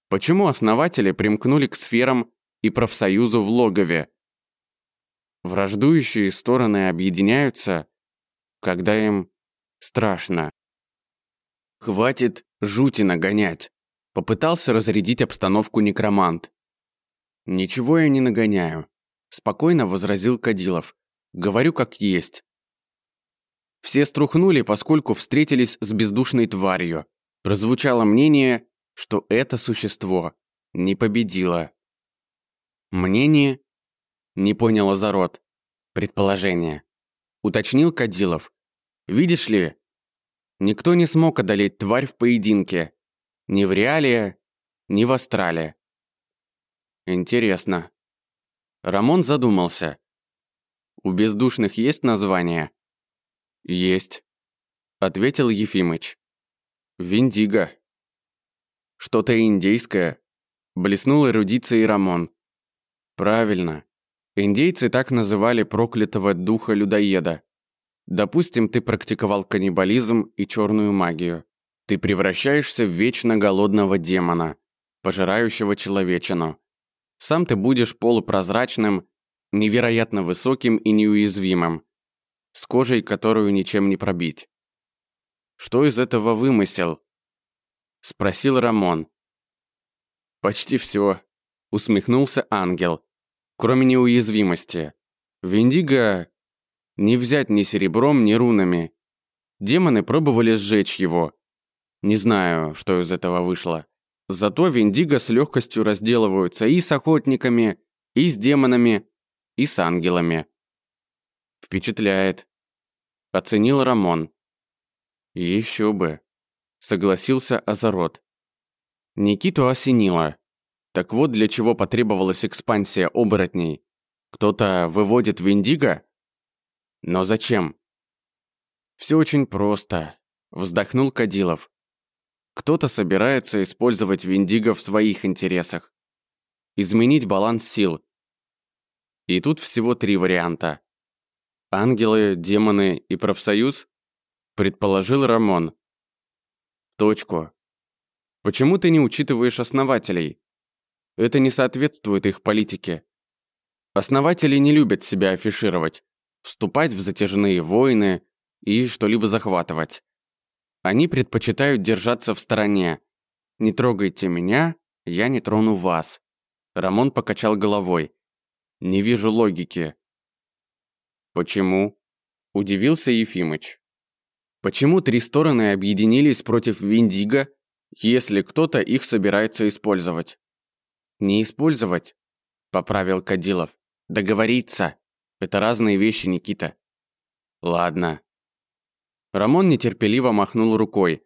Почему основатели примкнули к сферам и профсоюзу в логове? Враждующие стороны объединяются, когда им страшно. Хватит жути нагонять. Попытался разрядить обстановку некромант. Ничего я не нагоняю. Спокойно возразил Кадилов. Говорю как есть. Все струхнули, поскольку встретились с бездушной тварью. Прозвучало мнение, что это существо не победило. Мнение? Не понял Азарот. Предположение. Уточнил Кадилов. Видишь ли, никто не смог одолеть тварь в поединке. Ни в реале, ни в астрале. Интересно. Рамон задумался. У бездушных есть название? «Есть», — ответил Ефимыч. «Виндиго». «Что-то индейское», — блеснул эрудицией Рамон. «Правильно. Индейцы так называли проклятого духа-людоеда. Допустим, ты практиковал каннибализм и черную магию. Ты превращаешься в вечно голодного демона, пожирающего человечину. Сам ты будешь полупрозрачным, невероятно высоким и неуязвимым с кожей, которую ничем не пробить. «Что из этого вымысел?» — спросил Рамон. «Почти все», — усмехнулся ангел. «Кроме неуязвимости. Виндиго не взять ни серебром, ни рунами. Демоны пробовали сжечь его. Не знаю, что из этого вышло. Зато Виндиго с легкостью разделываются и с охотниками, и с демонами, и с ангелами. Впечатляет. Оценил Рамон. Еще бы. Согласился Азарот. Никиту осенило. Так вот для чего потребовалась экспансия оборотней. Кто-то выводит Виндиго? Но зачем? Все очень просто. Вздохнул Кадилов. Кто-то собирается использовать Виндиго в своих интересах. Изменить баланс сил. И тут всего три варианта. Ангелы, демоны и профсоюз? Предположил Рамон. Точку. Почему ты не учитываешь основателей? Это не соответствует их политике. Основатели не любят себя афишировать, вступать в затяжные войны и что-либо захватывать. Они предпочитают держаться в стороне. Не трогайте меня, я не трону вас. Рамон покачал головой. Не вижу логики. «Почему?» – удивился Ефимыч. «Почему три стороны объединились против Виндиго, если кто-то их собирается использовать?» «Не использовать», – поправил Кадилов. «Договориться. Это разные вещи, Никита». «Ладно». Рамон нетерпеливо махнул рукой.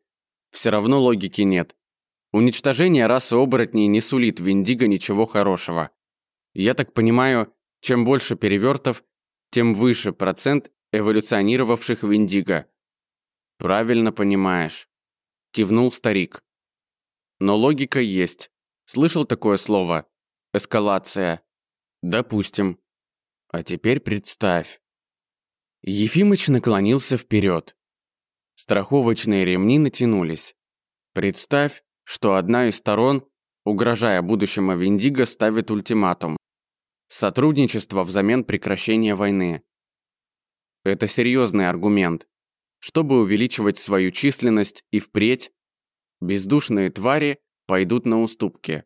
«Все равно логики нет. Уничтожение расы оборотней не сулит Виндиго ничего хорошего. Я так понимаю, чем больше перевертов, тем выше процент эволюционировавших в индиго. Правильно понимаешь, кивнул старик. Но логика есть. Слышал такое слово? Эскалация. Допустим. А теперь представь. Ефимыч наклонился вперед. Страховочные ремни натянулись. Представь, что одна из сторон, угрожая будущему Виндиго, ставит ультиматум. Сотрудничество взамен прекращения войны. Это серьезный аргумент. чтобы увеличивать свою численность и впредь, бездушные твари пойдут на уступки.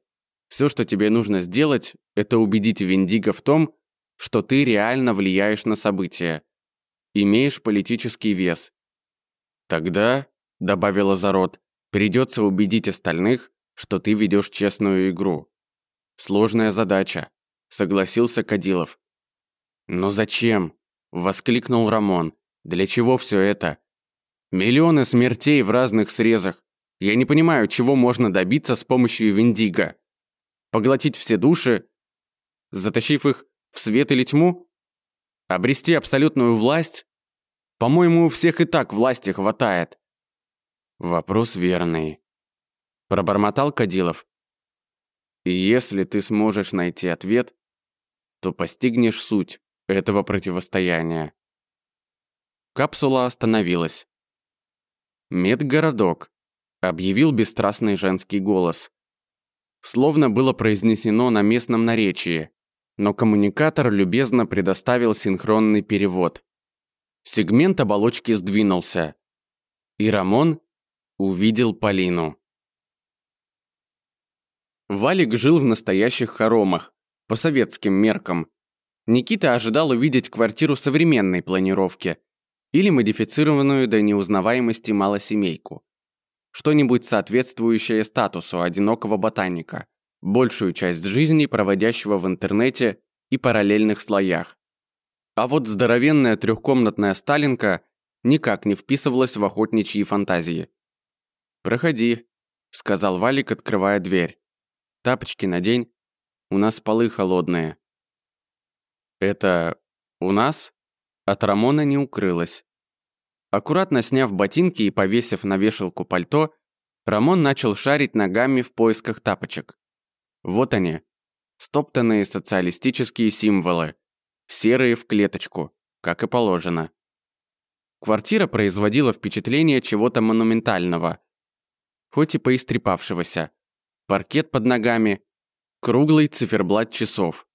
Все, что тебе нужно сделать, это убедить Виндиго в том, что ты реально влияешь на события, имеешь политический вес. Тогда, добавила Зарод, придется убедить остальных, что ты ведешь честную игру. Сложная задача, согласился Кадилов. Но зачем? воскликнул Рамон. Для чего все это? Миллионы смертей в разных срезах. Я не понимаю, чего можно добиться с помощью Виндиго. Поглотить все души, затащив их в свет или тьму? Обрести абсолютную власть? По-моему, у всех и так власти хватает. Вопрос верный. Пробормотал Кадилов. Если ты сможешь найти ответ, то постигнешь суть этого противостояния. Капсула остановилась. «Медгородок», — объявил бесстрастный женский голос. Словно было произнесено на местном наречии, но коммуникатор любезно предоставил синхронный перевод. Сегмент оболочки сдвинулся, и Рамон увидел Полину. Валик жил в настоящих хоромах, по советским меркам. Никита ожидал увидеть квартиру современной планировки – или модифицированную до неузнаваемости малосемейку. Что-нибудь соответствующее статусу одинокого ботаника, большую часть жизни проводящего в интернете и параллельных слоях. А вот здоровенная трехкомнатная Сталинка никак не вписывалась в охотничьи фантазии. «Проходи», — сказал Валик, открывая дверь. «Тапочки надень, у нас полы холодные». «Это у нас?» От Рамона не укрылась. Аккуратно сняв ботинки и повесив на вешалку пальто, Рамон начал шарить ногами в поисках тапочек. Вот они, стоптанные социалистические символы, серые в клеточку, как и положено. Квартира производила впечатление чего-то монументального, хоть и поистрепавшегося. Паркет под ногами, круглый циферблат часов.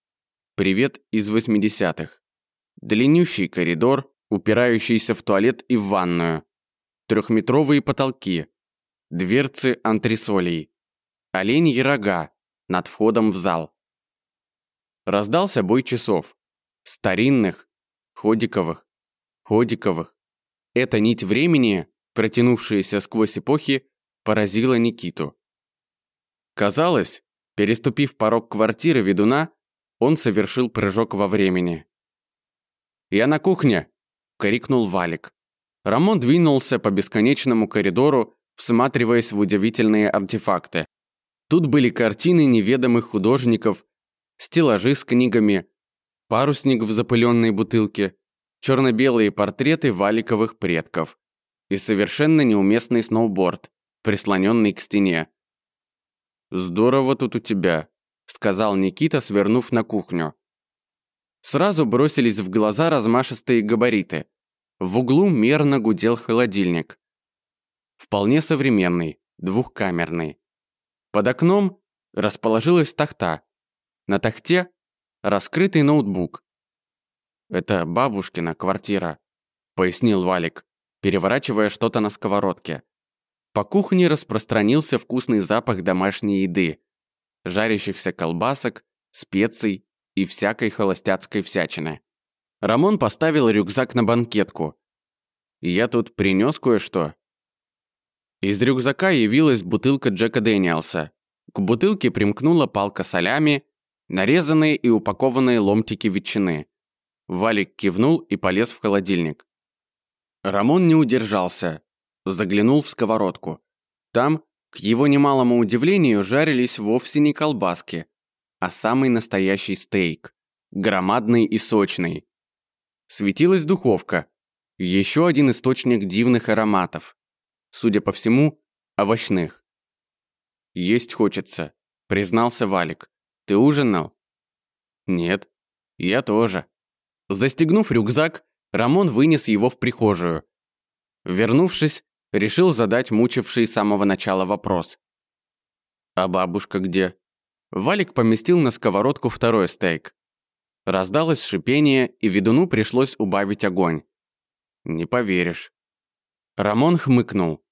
Привет из 80-х. Длиннющий коридор, упирающийся в туалет и в ванную. Трехметровые потолки. Дверцы антресолей. Оленьи рога над входом в зал. Раздался бой часов. Старинных, ходиковых, ходиковых. Эта нить времени, протянувшаяся сквозь эпохи, поразила Никиту. Казалось, переступив порог квартиры ведуна, он совершил прыжок во времени. «Я на кухне!» – крикнул Валик. Рамон двинулся по бесконечному коридору, всматриваясь в удивительные артефакты. Тут были картины неведомых художников, стеллажи с книгами, парусник в запыленной бутылке, черно-белые портреты валиковых предков и совершенно неуместный сноуборд, прислоненный к стене. «Здорово тут у тебя», – сказал Никита, свернув на кухню. Сразу бросились в глаза размашистые габариты. В углу мерно гудел холодильник. Вполне современный, двухкамерный. Под окном расположилась тахта. На тахте раскрытый ноутбук. «Это бабушкина квартира», — пояснил Валик, переворачивая что-то на сковородке. По кухне распространился вкусный запах домашней еды, жарящихся колбасок, специй, и всякой холостяцкой всячины. Рамон поставил рюкзак на банкетку. «Я тут принес кое-что». Из рюкзака явилась бутылка Джека Дэниелса. К бутылке примкнула палка солями, нарезанные и упакованные ломтики ветчины. Валик кивнул и полез в холодильник. Рамон не удержался, заглянул в сковородку. Там, к его немалому удивлению, жарились вовсе не колбаски, а самый настоящий стейк, громадный и сочный. Светилась духовка, еще один источник дивных ароматов, судя по всему, овощных. «Есть хочется», — признался Валик. «Ты ужинал?» «Нет, я тоже». Застегнув рюкзак, Рамон вынес его в прихожую. Вернувшись, решил задать мучивший с самого начала вопрос. «А бабушка где?» Валик поместил на сковородку второй стейк. Раздалось шипение, и ведуну пришлось убавить огонь. Не поверишь. Рамон хмыкнул.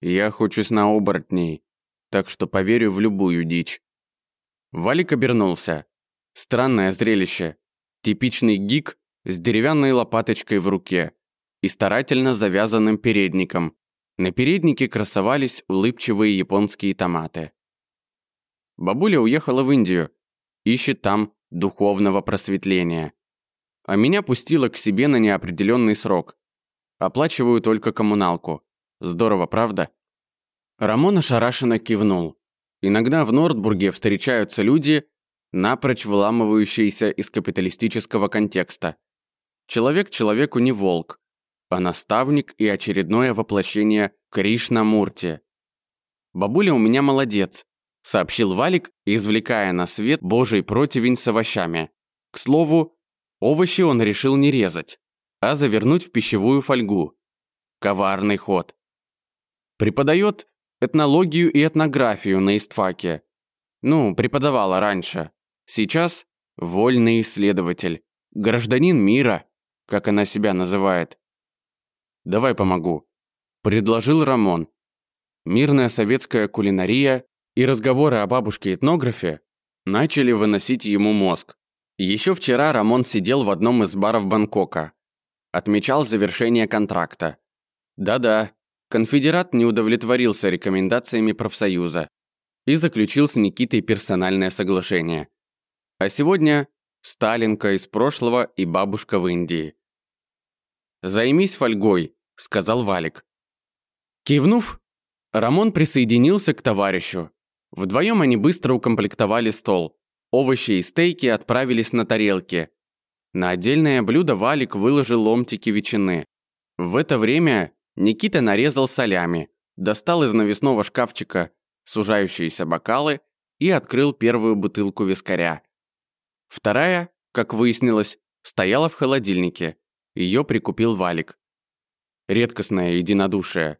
«Я хочусь на оборотней, так что поверю в любую дичь». Валик обернулся. Странное зрелище. Типичный гик с деревянной лопаточкой в руке и старательно завязанным передником. На переднике красовались улыбчивые японские томаты. Бабуля уехала в Индию, ищет там духовного просветления. А меня пустила к себе на неопределенный срок. Оплачиваю только коммуналку. Здорово, правда? Рамон ошарашенно кивнул. Иногда в Нордбурге встречаются люди, напрочь выламывающиеся из капиталистического контекста. Человек человеку не волк, а наставник и очередное воплощение Кришна-мурти. «Бабуля у меня молодец», — сообщил Валик, извлекая на свет божий противень с овощами. К слову, овощи он решил не резать, а завернуть в пищевую фольгу. Коварный ход. Преподает этнологию и этнографию на истфаке. Ну, преподавала раньше. Сейчас вольный исследователь, гражданин мира, как она себя называет. Давай помогу, предложил Рамон. Мирная советская кулинария и разговоры о бабушке-этнографе начали выносить ему мозг. Еще вчера Рамон сидел в одном из баров Бангкока. Отмечал завершение контракта. Да-да, конфедерат не удовлетворился рекомендациями профсоюза и заключил с Никитой персональное соглашение. А сегодня Сталинка из прошлого и бабушка в Индии. «Займись фольгой», — сказал Валик. Кивнув, Рамон присоединился к товарищу. Вдвоем они быстро укомплектовали стол. Овощи и стейки отправились на тарелки. На отдельное блюдо Валик выложил ломтики ветчины. В это время Никита нарезал солями, достал из навесного шкафчика сужающиеся бокалы и открыл первую бутылку вискаря. Вторая, как выяснилось, стояла в холодильнике. Ее прикупил Валик. Редкостное единодушие.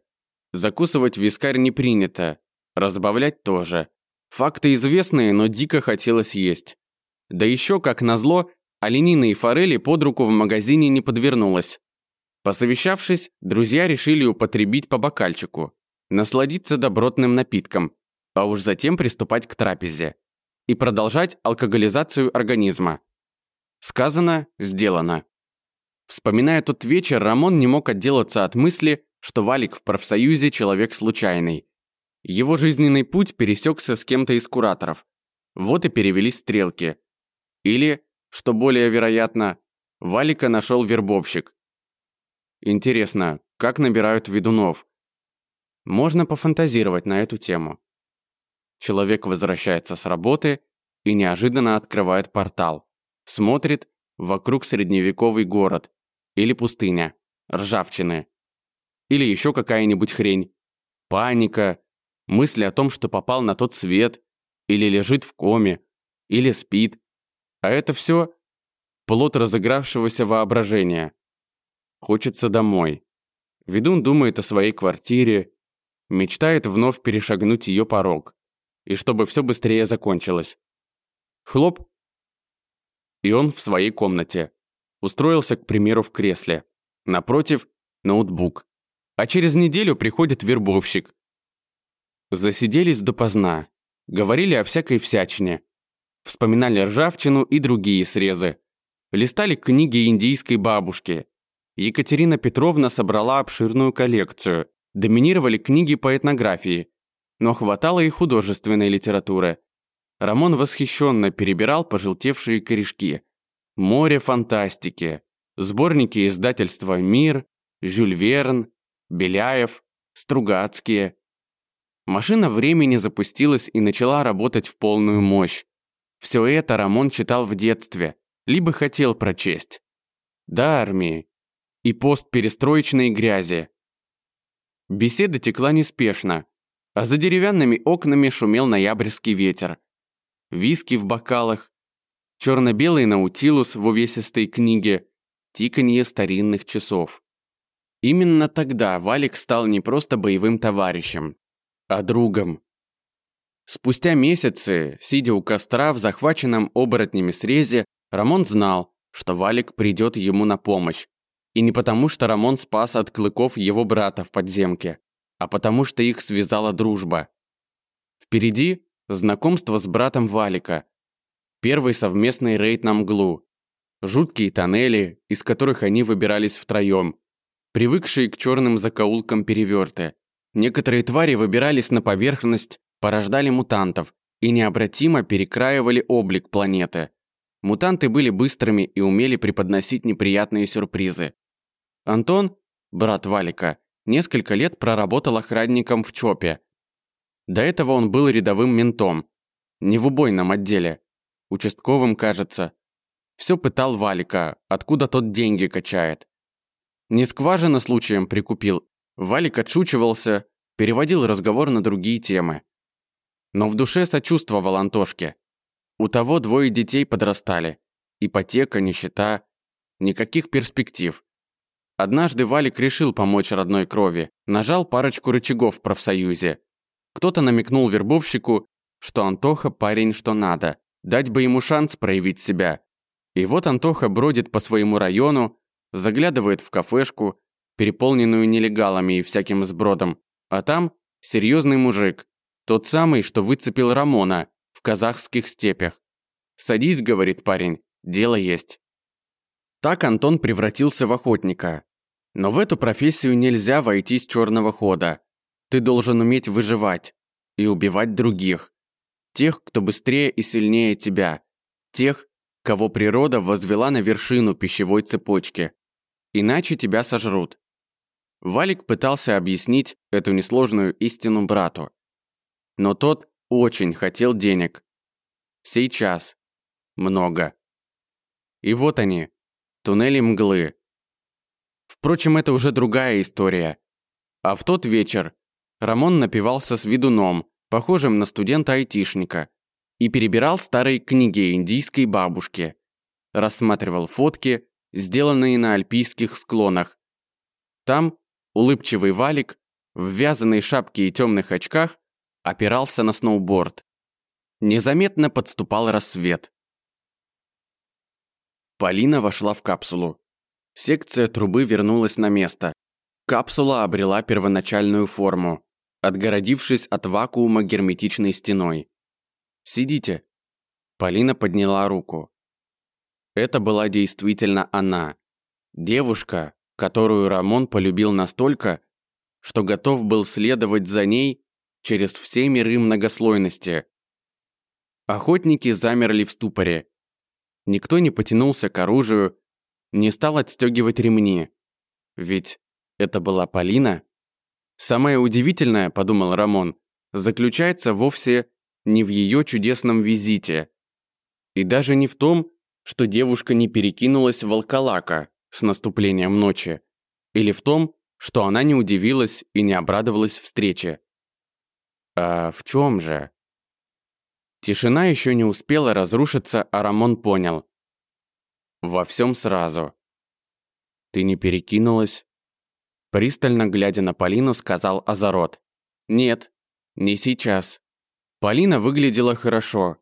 Закусывать вискарь не принято, разбавлять тоже. Факты известные, но дико хотелось есть. Да еще, как назло, оленины и форели под руку в магазине не подвернулось. Посовещавшись, друзья решили употребить по бокальчику, насладиться добротным напитком, а уж затем приступать к трапезе и продолжать алкоголизацию организма. Сказано, сделано. Вспоминая тот вечер, Рамон не мог отделаться от мысли, что Валик в профсоюзе человек случайный. Его жизненный путь пересекся с кем-то из кураторов. Вот и перевелись стрелки. Или, что более вероятно, Валика нашел вербовщик. Интересно, как набирают ведунов? Можно пофантазировать на эту тему. Человек возвращается с работы и неожиданно открывает портал. Смотрит вокруг средневековый город или пустыня, ржавчины. Или еще какая-нибудь хрень. Паника, мысли о том, что попал на тот свет, или лежит в коме, или спит. А это все плод разыгравшегося воображения. Хочется домой. Ведун думает о своей квартире, мечтает вновь перешагнуть ее порог и чтобы все быстрее закончилось. Хлоп. И он в своей комнате. Устроился, к примеру, в кресле. Напротив – ноутбук. А через неделю приходит вербовщик. Засиделись допоздна. Говорили о всякой всячине. Вспоминали ржавчину и другие срезы. Листали книги индийской бабушки. Екатерина Петровна собрала обширную коллекцию. Доминировали книги по этнографии но хватало и художественной литературы. Рамон восхищенно перебирал пожелтевшие корешки. Море фантастики. Сборники издательства «Мир», «Жюль Верн», «Беляев», «Стругацкие». Машина времени запустилась и начала работать в полную мощь. Все это Рамон читал в детстве, либо хотел прочесть. До армии. И постперестроечной грязи. Беседа текла неспешно, а за деревянными окнами шумел ноябрьский ветер. Виски в бокалах, черно-белый наутилус в увесистой книге, тиканье старинных часов. Именно тогда Валик стал не просто боевым товарищем, а другом. Спустя месяцы, сидя у костра в захваченном оборотнями срезе, Рамон знал, что Валик придет ему на помощь И не потому, что Рамон спас от клыков его брата в подземке, а потому что их связала дружба. Впереди знакомство с братом Валика, первый совместный рейд на мглу, жуткие тоннели, из которых они выбирались втроем, привыкшие к черным закоулкам переверты. Некоторые твари выбирались на поверхность, порождали мутантов и необратимо перекраивали облик планеты. Мутанты были быстрыми и умели преподносить неприятные сюрпризы. Антон, брат Валика, несколько лет проработал охранником в ЧОПе. До этого он был рядовым ментом. Не в убойном отделе. Участковым, кажется. Все пытал Валика, откуда тот деньги качает. Не скважина случаем прикупил. Валик отшучивался, переводил разговор на другие темы. Но в душе сочувствовал Антошке. У того двое детей подрастали. Ипотека, нищета, никаких перспектив. Однажды Валик решил помочь родной крови, нажал парочку рычагов в профсоюзе. Кто-то намекнул вербовщику, что Антоха парень что надо, дать бы ему шанс проявить себя. И вот Антоха бродит по своему району, заглядывает в кафешку, переполненную нелегалами и всяким сбродом, а там серьезный мужик, тот самый, что выцепил Рамона в казахских степях. «Садись», — говорит парень, — «дело есть». Так Антон превратился в охотника. Но в эту профессию нельзя войти с черного хода. Ты должен уметь выживать и убивать других. Тех, кто быстрее и сильнее тебя. Тех, кого природа возвела на вершину пищевой цепочки. Иначе тебя сожрут. Валик пытался объяснить эту несложную истину брату. Но тот очень хотел денег. Сейчас. Много. И вот они, туннели мглы. Впрочем, это уже другая история. А в тот вечер Рамон напивался с ведуном, похожим на студента-айтишника, и перебирал старые книги индийской бабушки. Рассматривал фотки, сделанные на альпийских склонах. Там улыбчивый валик в вязаной шапке и темных очках опирался на сноуборд. Незаметно подступал рассвет. Полина вошла в капсулу. Секция трубы вернулась на место. Капсула обрела первоначальную форму, отгородившись от вакуума герметичной стеной. «Сидите». Полина подняла руку. Это была действительно она. Девушка, которую Рамон полюбил настолько, что готов был следовать за ней через все миры многослойности. Охотники замерли в ступоре. Никто не потянулся к оружию, не стал отстегивать ремни. Ведь это была Полина. Самое удивительное, подумал Рамон, заключается вовсе не в ее чудесном визите. И даже не в том, что девушка не перекинулась в волколака с наступлением ночи. Или в том, что она не удивилась и не обрадовалась встрече. А в чем же? Тишина еще не успела разрушиться, а Рамон понял. Во всем сразу. Ты не перекинулась? Пристально глядя на Полину, сказал Азарот. Нет, не сейчас. Полина выглядела хорошо.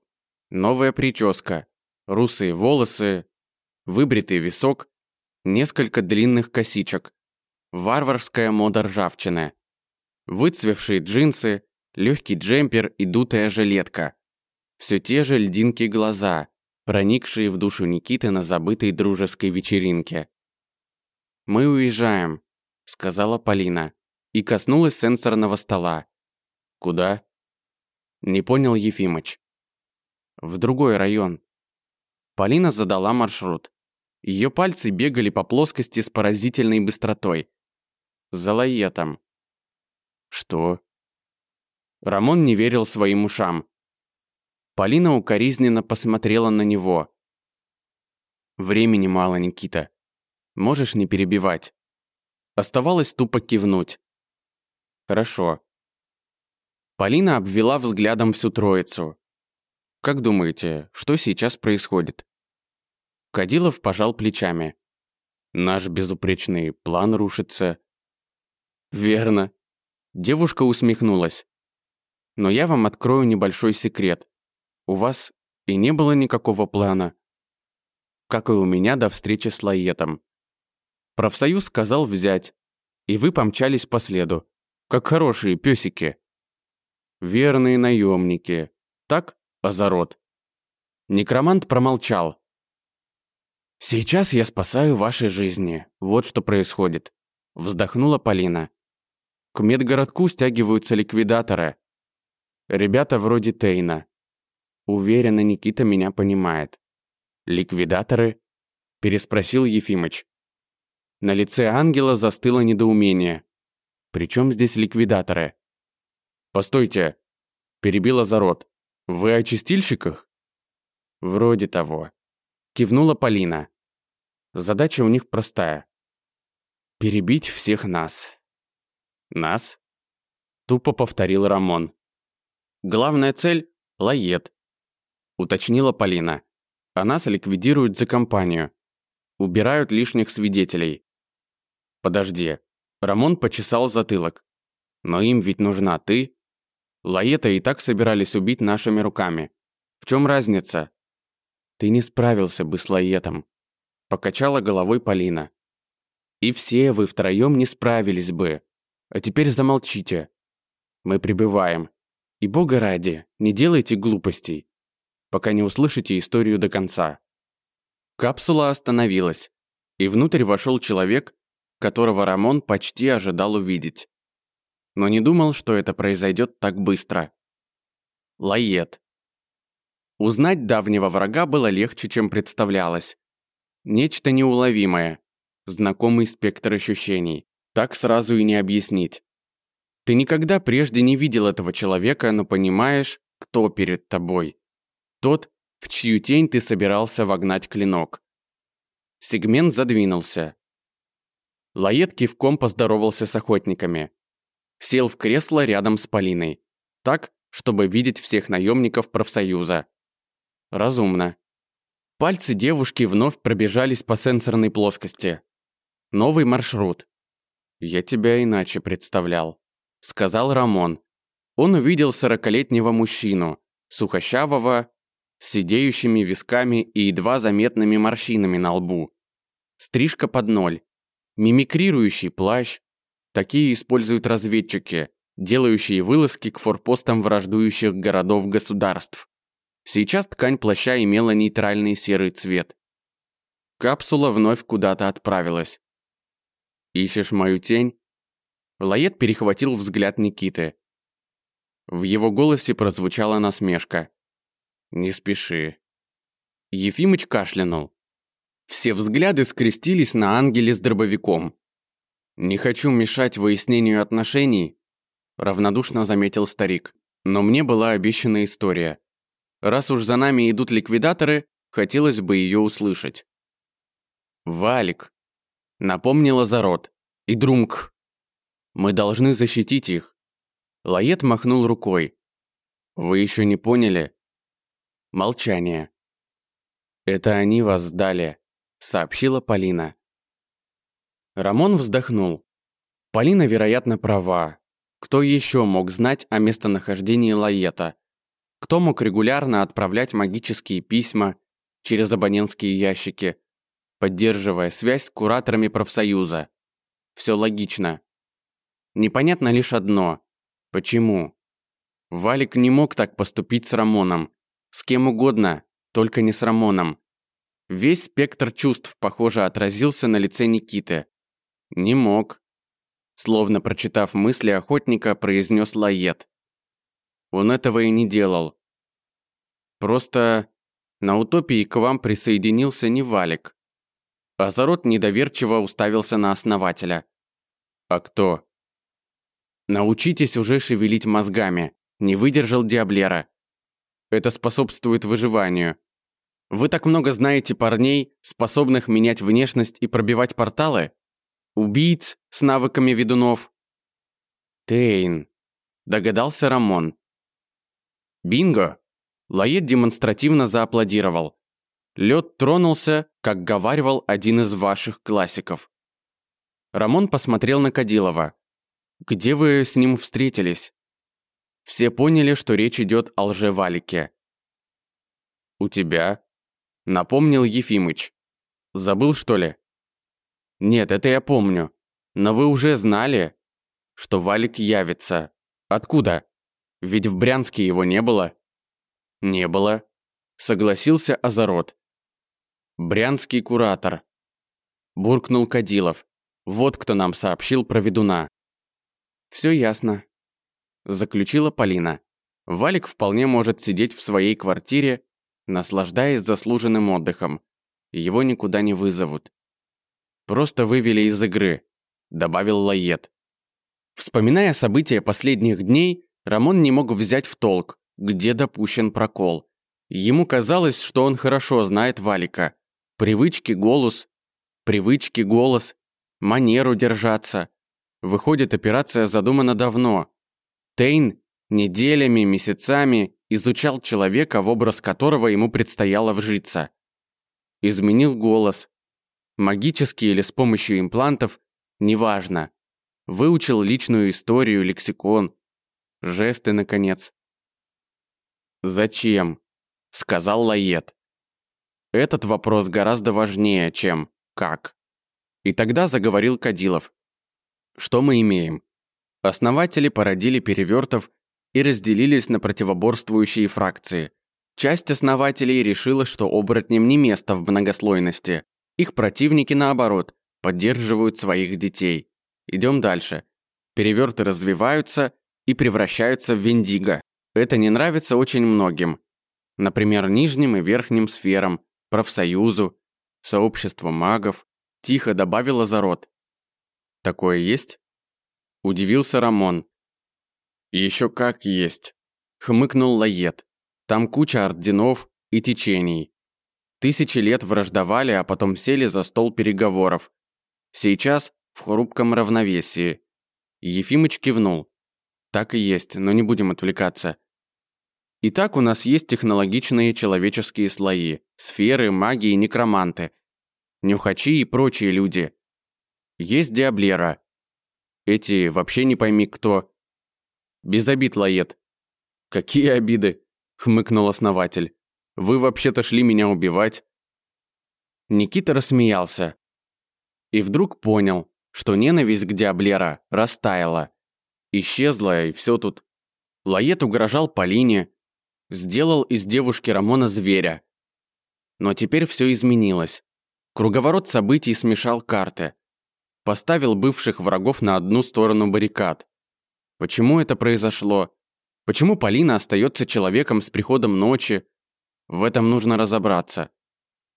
Новая прическа, русые волосы, выбритый висок, несколько длинных косичек, варварская мода ржавчины, выцвевшие джинсы, легкий джемпер и дутая жилетка. Все те же льдинки глаза, проникшие в душу Никиты на забытой дружеской вечеринке. «Мы уезжаем», — сказала Полина и коснулась сенсорного стола. «Куда?» Не понял Ефимыч. «В другой район». Полина задала маршрут. Ее пальцы бегали по плоскости с поразительной быстротой. За лаетом. «Что?» Рамон не верил своим ушам. Полина укоризненно посмотрела на него. «Времени мало, Никита. Можешь не перебивать?» Оставалось тупо кивнуть. «Хорошо». Полина обвела взглядом всю троицу. «Как думаете, что сейчас происходит?» Кадилов пожал плечами. «Наш безупречный план рушится». «Верно». Девушка усмехнулась. Но я вам открою небольшой секрет. У вас и не было никакого плана. Как и у меня до встречи с Лаетом. Профсоюз сказал взять, и вы помчались по следу, как хорошие песики. Верные наемники. Так, Азарот?» Некромант промолчал. «Сейчас я спасаю ваши жизни. Вот что происходит», — вздохнула Полина. «К медгородку стягиваются ликвидаторы. Ребята вроде Тейна. Уверена, Никита меня понимает. Ликвидаторы?» — переспросил Ефимыч. На лице ангела застыло недоумение. «При чем здесь ликвидаторы?» «Постойте!» — перебила Зарод. «Вы о чистильщиках?» «Вроде того», — кивнула Полина. Задача у них простая. Перебить всех нас. Нас? Тупо повторил Рамон. Главная цель — Лает. Уточнила Полина. А нас ликвидируют за компанию. Убирают лишних свидетелей. Подожди. Рамон почесал затылок. Но им ведь нужна ты. Лаета и так собирались убить нашими руками. В чем разница? Ты не справился бы с Лаетом. Покачала головой Полина. И все вы втроем не справились бы. А теперь замолчите. Мы прибываем. И бога ради, не делайте глупостей, пока не услышите историю до конца. Капсула остановилась, и внутрь вошел человек, которого Рамон почти ожидал увидеть. Но не думал, что это произойдет так быстро. Лает. Узнать давнего врага было легче, чем представлялось. Нечто неуловимое. Знакомый спектр ощущений. Так сразу и не объяснить. Ты никогда прежде не видел этого человека, но понимаешь, кто перед тобой. Тот, в чью тень ты собирался вогнать клинок. Сегмент задвинулся. Лает кивком поздоровался с охотниками. Сел в кресло рядом с Полиной. Так, чтобы видеть всех наемников профсоюза. Разумно. Пальцы девушки вновь пробежались по сенсорной плоскости. Новый маршрут. «Я тебя иначе представлял», — сказал Рамон. Он увидел сорокалетнего мужчину, сухощавого, с сидеющими висками и едва заметными морщинами на лбу. Стрижка под ноль. Мимикрирующий плащ. Такие используют разведчики, делающие вылазки к форпостам враждующих городов-государств. Сейчас ткань плаща имела нейтральный серый цвет. Капсула вновь куда-то отправилась. «Ищешь мою тень?» Лает перехватил взгляд Никиты. В его голосе прозвучала насмешка. «Не спеши». Ефимыч кашлянул. Все взгляды скрестились на ангеле с дробовиком. «Не хочу мешать выяснению отношений», равнодушно заметил старик. «Но мне была обещана история. Раз уж за нами идут ликвидаторы, хотелось бы ее услышать. «Валик», — напомнила Зарод, — «и Друмк. Мы должны защитить их». Лает махнул рукой. «Вы еще не поняли?» Молчание. «Это они вас сдали», — сообщила Полина. Рамон вздохнул. Полина, вероятно, права. Кто еще мог знать о местонахождении Лаета? Кто мог регулярно отправлять магические письма через абонентские ящики, поддерживая связь с кураторами профсоюза? Все логично. Непонятно лишь одно. Почему? Валик не мог так поступить с Рамоном. С кем угодно, только не с Рамоном. Весь спектр чувств, похоже, отразился на лице Никиты. Не мог. Словно прочитав мысли охотника, произнес Лает. Он этого и не делал. Просто на утопии к вам присоединился не Валик. Азарот недоверчиво уставился на основателя. А кто? Научитесь уже шевелить мозгами, не выдержал Диаблера. Это способствует выживанию. Вы так много знаете парней, способных менять внешность и пробивать порталы? Убийц с навыками ведунов? Тейн, догадался Рамон. Бинго! Лаед демонстративно зааплодировал. Лед тронулся, как говаривал один из ваших классиков. Рамон посмотрел на Кадилова. «Где вы с ним встретились?» Все поняли, что речь идет о лжевалике. «У тебя?» — напомнил Ефимыч. «Забыл, что ли?» Нет, это я помню. Но вы уже знали, что Валик явится. Откуда? Ведь в Брянске его не было. Не было. Согласился Азарот. Брянский куратор. Буркнул Кадилов. Вот кто нам сообщил про ведуна. Все ясно. Заключила Полина. Валик вполне может сидеть в своей квартире, наслаждаясь заслуженным отдыхом. Его никуда не вызовут. Просто вывели из игры, добавил Лает. Вспоминая события последних дней, Рамон не мог взять в толк, где допущен прокол. Ему казалось, что он хорошо знает Валика. Привычки, голос, привычки, голос, манеру держаться. Выходит, операция задумана давно. Тейн неделями, месяцами изучал человека, в образ которого ему предстояло вжиться. Изменил голос. Магически или с помощью имплантов, неважно. Выучил личную историю, лексикон, жесты, наконец. «Зачем?» – сказал Лает. Этот вопрос гораздо важнее, чем «как». И тогда заговорил Кадилов. Что мы имеем? Основатели породили перевертов и разделились на противоборствующие фракции. Часть основателей решила, что оборотням не место в многослойности. Их противники, наоборот, поддерживают своих детей. Идем дальше. Переверты развиваются и превращаются в вендиго. Это не нравится очень многим. Например, нижним и верхним сферам, профсоюзу, сообществу магов. Тихо добавила Зарод. Такое есть? Удивился Рамон. Еще как есть. Хмыкнул Лает. Там куча орденов и течений. Тысячи лет враждовали, а потом сели за стол переговоров. Сейчас в хрупком равновесии. Ефимыч кивнул. Так и есть, но не будем отвлекаться. Итак, у нас есть технологичные человеческие слои, сферы, маги и некроманты, нюхачи и прочие люди. Есть Диаблера. Эти вообще не пойми кто. Без обид, Лает. Какие обиды? Хмыкнул основатель. Вы вообще-то шли меня убивать. Никита рассмеялся. И вдруг понял, что ненависть к Диаблера растаяла. Исчезла, и все тут. Лает угрожал Полине, сделал из девушки Рамона зверя. Но теперь все изменилось. Круговорот событий смешал карты. Поставил бывших врагов на одну сторону баррикад. Почему это произошло? Почему Полина остается человеком с приходом ночи? В этом нужно разобраться.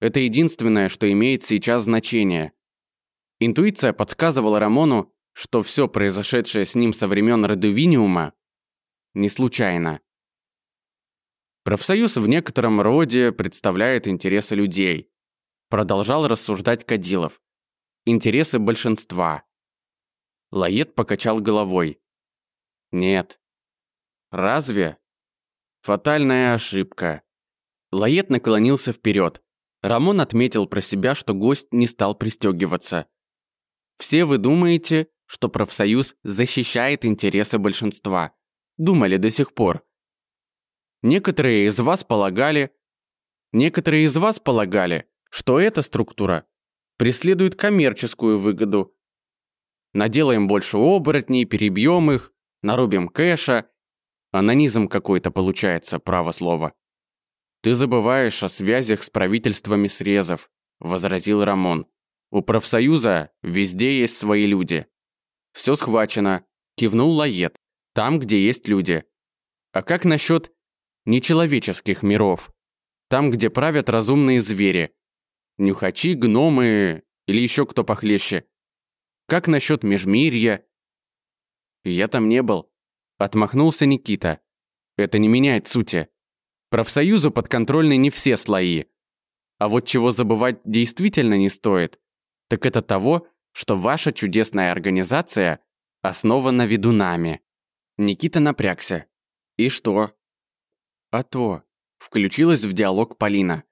Это единственное, что имеет сейчас значение. Интуиция подсказывала Рамону, что все произошедшее с ним со времен Редувиниума не случайно. Профсоюз в некотором роде представляет интересы людей. Продолжал рассуждать Кадилов. Интересы большинства. Лает покачал головой. Нет. Разве? Фатальная ошибка. Лает наклонился вперед. Рамон отметил про себя, что гость не стал пристегиваться. Все вы думаете, что профсоюз защищает интересы большинства. Думали до сих пор. Некоторые из вас полагали, некоторые из вас полагали, что эта структура преследует коммерческую выгоду. Наделаем больше оборотней, перебьем их, нарубим кэша. Анонизм какой-то получается, право слово. «Ты забываешь о связях с правительствами срезов», – возразил Рамон. «У профсоюза везде есть свои люди». «Все схвачено», – кивнул Лает. «Там, где есть люди». «А как насчет нечеловеческих миров. Там, где правят разумные звери. Нюхачи, гномы или еще кто похлеще. Как насчет межмирья? Я там не был. Отмахнулся Никита. Это не меняет сути. Профсоюзу подконтрольны не все слои. А вот чего забывать действительно не стоит, так это того, что ваша чудесная организация основана ведунами. Никита напрягся. И что? А то, включилась в диалог Полина,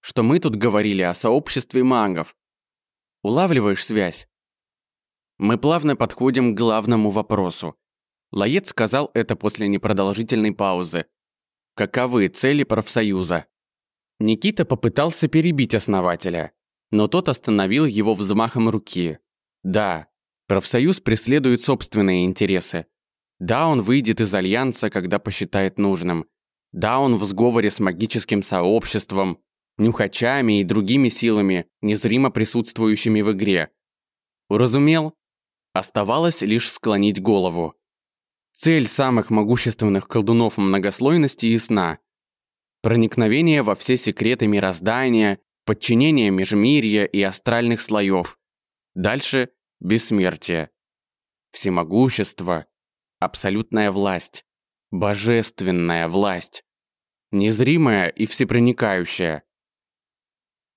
что мы тут говорили о сообществе магов. Улавливаешь связь? Мы плавно подходим к главному вопросу. Лает сказал это после непродолжительной паузы. Каковы цели профсоюза? Никита попытался перебить основателя. Но тот остановил его взмахом руки. Да, профсоюз преследует собственные интересы. Да, он выйдет из альянса, когда посчитает нужным. Да, он в сговоре с магическим сообществом, нюхачами и другими силами, незримо присутствующими в игре. Уразумел? Оставалось лишь склонить голову. Цель самых могущественных колдунов многослойности ясна. Проникновение во все секреты мироздания, подчинение межмирья и астральных слоев. Дальше – бессмертие. Всемогущество, абсолютная власть, божественная власть, незримая и всепроникающая.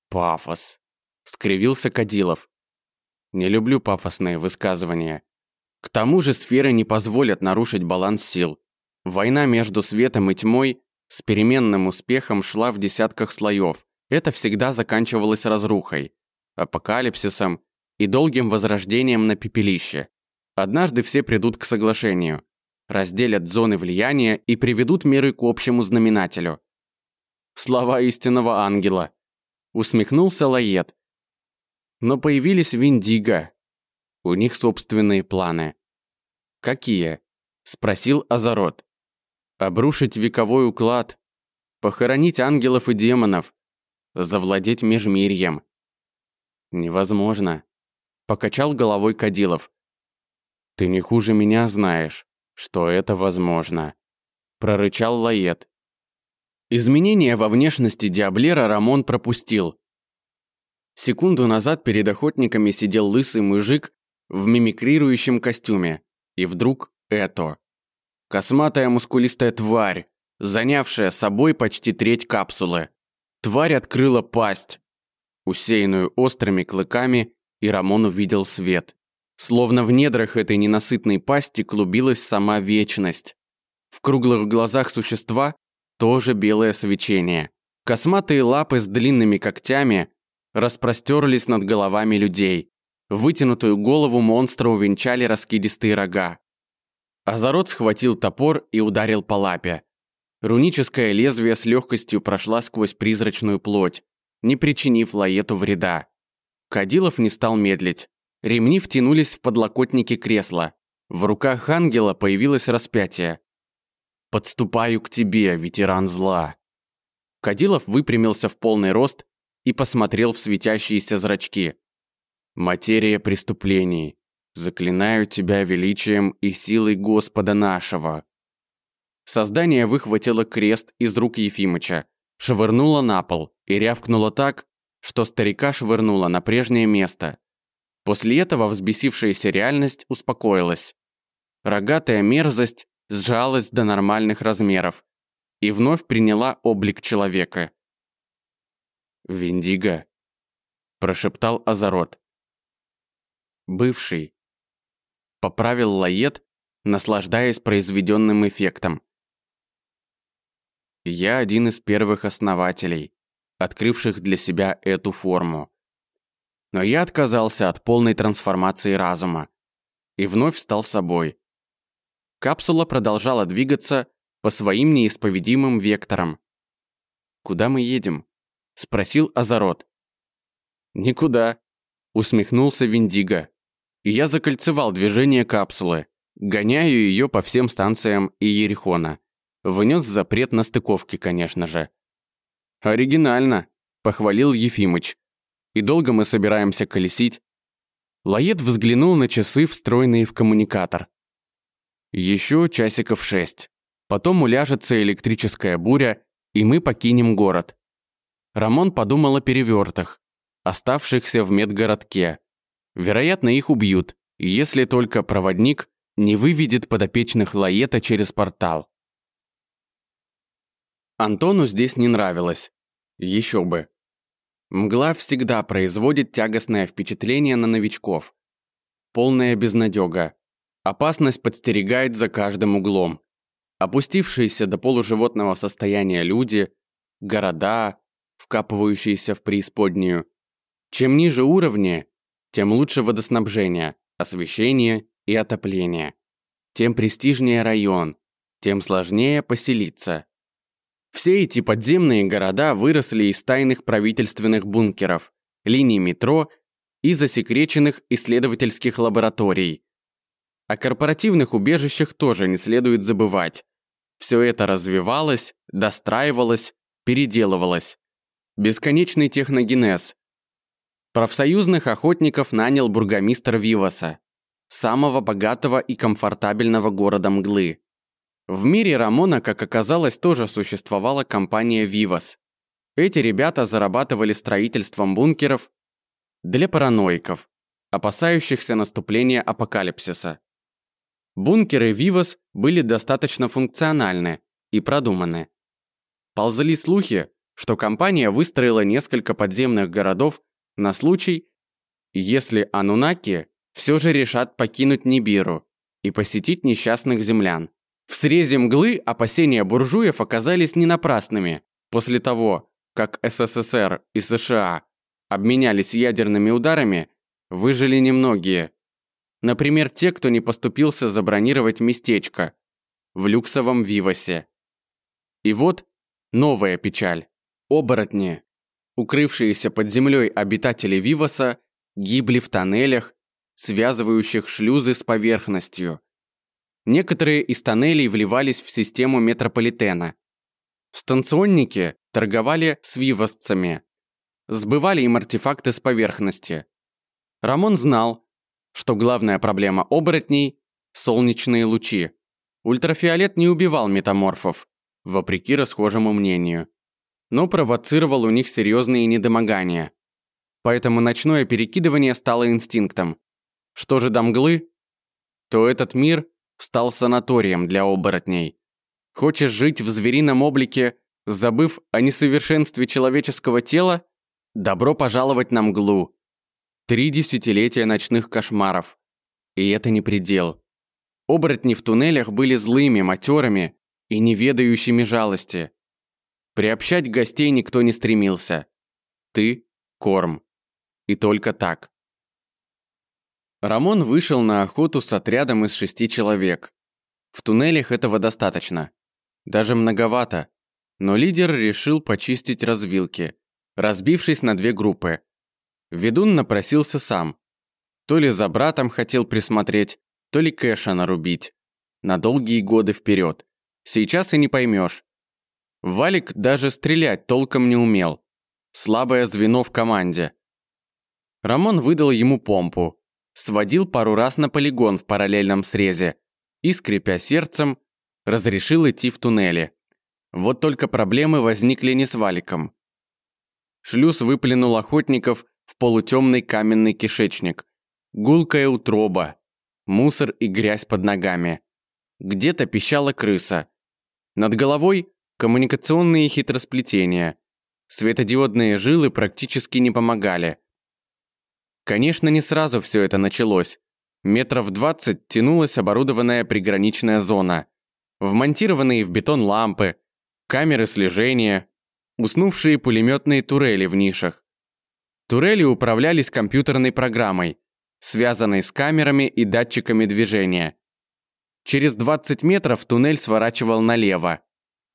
Пафос, скривился Кадилов. Не люблю пафосные высказывания. К тому же сферы не позволят нарушить баланс сил. Война между светом и тьмой с переменным успехом шла в десятках слоев. Это всегда заканчивалось разрухой, апокалипсисом и долгим возрождением на пепелище. Однажды все придут к соглашению, разделят зоны влияния и приведут миры к общему знаменателю. Слова истинного ангела. Усмехнулся Лает. Но появились Виндиго. У них собственные планы. Какие? Спросил Азарот. Обрушить вековой уклад, похоронить ангелов и демонов, завладеть межмирьем. Невозможно. Покачал головой Кадилов. Ты не хуже меня знаешь, что это возможно. Прорычал Лает. Изменения во внешности Диаблера Рамон пропустил. Секунду назад перед охотниками сидел лысый мужик в мимикрирующем костюме. И вдруг это. Косматая мускулистая тварь, занявшая собой почти треть капсулы. Тварь открыла пасть, усеянную острыми клыками, и Рамон увидел свет. Словно в недрах этой ненасытной пасти клубилась сама вечность. В круглых глазах существа тоже белое свечение. Косматые лапы с длинными когтями распростерлись над головами людей. Вытянутую голову монстра увенчали раскидистые рога. Азарот схватил топор и ударил по лапе. Руническое лезвие с легкостью прошла сквозь призрачную плоть, не причинив Лаету вреда. Кадилов не стал медлить. Ремни втянулись в подлокотники кресла. В руках ангела появилось распятие. «Подступаю к тебе, ветеран зла!» Кадилов выпрямился в полный рост и посмотрел в светящиеся зрачки. «Материя преступлений. Заклинаю тебя величием и силой Господа нашего». Создание выхватило крест из рук Ефимыча, швырнуло на пол и рявкнуло так, что старика швырнуло на прежнее место. После этого взбесившаяся реальность успокоилась. Рогатая мерзость сжалась до нормальных размеров и вновь приняла облик человека. «Виндиго», – прошептал Азарот. «Бывший», – поправил Лает, наслаждаясь произведенным эффектом. «Я один из первых основателей, открывших для себя эту форму. Но я отказался от полной трансформации разума и вновь стал собой. Капсула продолжала двигаться по своим неисповедимым векторам. «Куда мы едем?» – спросил Азарот. «Никуда», – усмехнулся Виндиго. я закольцевал движение капсулы, гоняю ее по всем станциям Иерихона. Внес запрет на стыковки, конечно же. «Оригинально», – похвалил Ефимыч. И долго мы собираемся колесить?» Лает взглянул на часы, встроенные в коммуникатор. «Еще часиков шесть. Потом уляжется электрическая буря, и мы покинем город». Рамон подумал о перевертах, оставшихся в медгородке. Вероятно, их убьют, если только проводник не выведет подопечных Лаета через портал. Антону здесь не нравилось. Еще бы. Мгла всегда производит тягостное впечатление на новичков. Полная безнадега. Опасность подстерегает за каждым углом. Опустившиеся до полуживотного состояния люди, города, вкапывающиеся в преисподнюю. Чем ниже уровни, тем лучше водоснабжение, освещение и отопление. Тем престижнее район, тем сложнее поселиться. Все эти подземные города выросли из тайных правительственных бункеров, линий метро и засекреченных исследовательских лабораторий. О корпоративных убежищах тоже не следует забывать. Все это развивалось, достраивалось, переделывалось. Бесконечный техногенез. Профсоюзных охотников нанял бургомистр Виваса, самого богатого и комфортабельного города Мглы. В мире Рамона, как оказалось, тоже существовала компания Вивас. Эти ребята зарабатывали строительством бункеров для параноиков, опасающихся наступления апокалипсиса. Бункеры Вивас были достаточно функциональны и продуманы. Ползали слухи, что компания выстроила несколько подземных городов на случай, если анунаки все же решат покинуть Нибиру и посетить несчастных землян. В срезе мглы опасения буржуев оказались не напрасными. После того, как СССР и США обменялись ядерными ударами, выжили немногие. Например, те, кто не поступился забронировать местечко в люксовом Вивасе. И вот новая печаль. Оборотни, укрывшиеся под землей обитатели Виваса, гибли в тоннелях, связывающих шлюзы с поверхностью. Некоторые из тоннелей вливались в систему метрополитена. Станционники торговали с вивасцами, сбывали им артефакты с поверхности. Рамон знал, что главная проблема оборотней – солнечные лучи. Ультрафиолет не убивал метаморфов, вопреки расхожему мнению, но провоцировал у них серьезные недомогания. Поэтому ночное перекидывание стало инстинктом. Что же до мглы? То этот мир стал санаторием для оборотней. Хочешь жить в зверином облике, забыв о несовершенстве человеческого тела? Добро пожаловать на мглу. Три десятилетия ночных кошмаров. И это не предел. Оборотни в туннелях были злыми, матерыми и неведающими жалости. Приобщать гостей никто не стремился. Ты – корм. И только так. Рамон вышел на охоту с отрядом из шести человек. В туннелях этого достаточно. Даже многовато. Но лидер решил почистить развилки, разбившись на две группы. Ведун напросился сам. То ли за братом хотел присмотреть, то ли кэша нарубить. На долгие годы вперед. Сейчас и не поймешь. Валик даже стрелять толком не умел. Слабое звено в команде. Рамон выдал ему помпу, сводил пару раз на полигон в параллельном срезе и, скрипя сердцем, разрешил идти в туннеле. Вот только проблемы возникли не с валиком. Шлюз выплюнул охотников в полутемный каменный кишечник. Гулкая утроба, мусор и грязь под ногами. Где-то пищала крыса. Над головой коммуникационные хитросплетения. Светодиодные жилы практически не помогали. Конечно, не сразу все это началось. Метров 20 тянулась оборудованная приграничная зона. Вмонтированные в бетон лампы, камеры слежения, уснувшие пулеметные турели в нишах. Турели управлялись компьютерной программой, связанной с камерами и датчиками движения. Через 20 метров туннель сворачивал налево.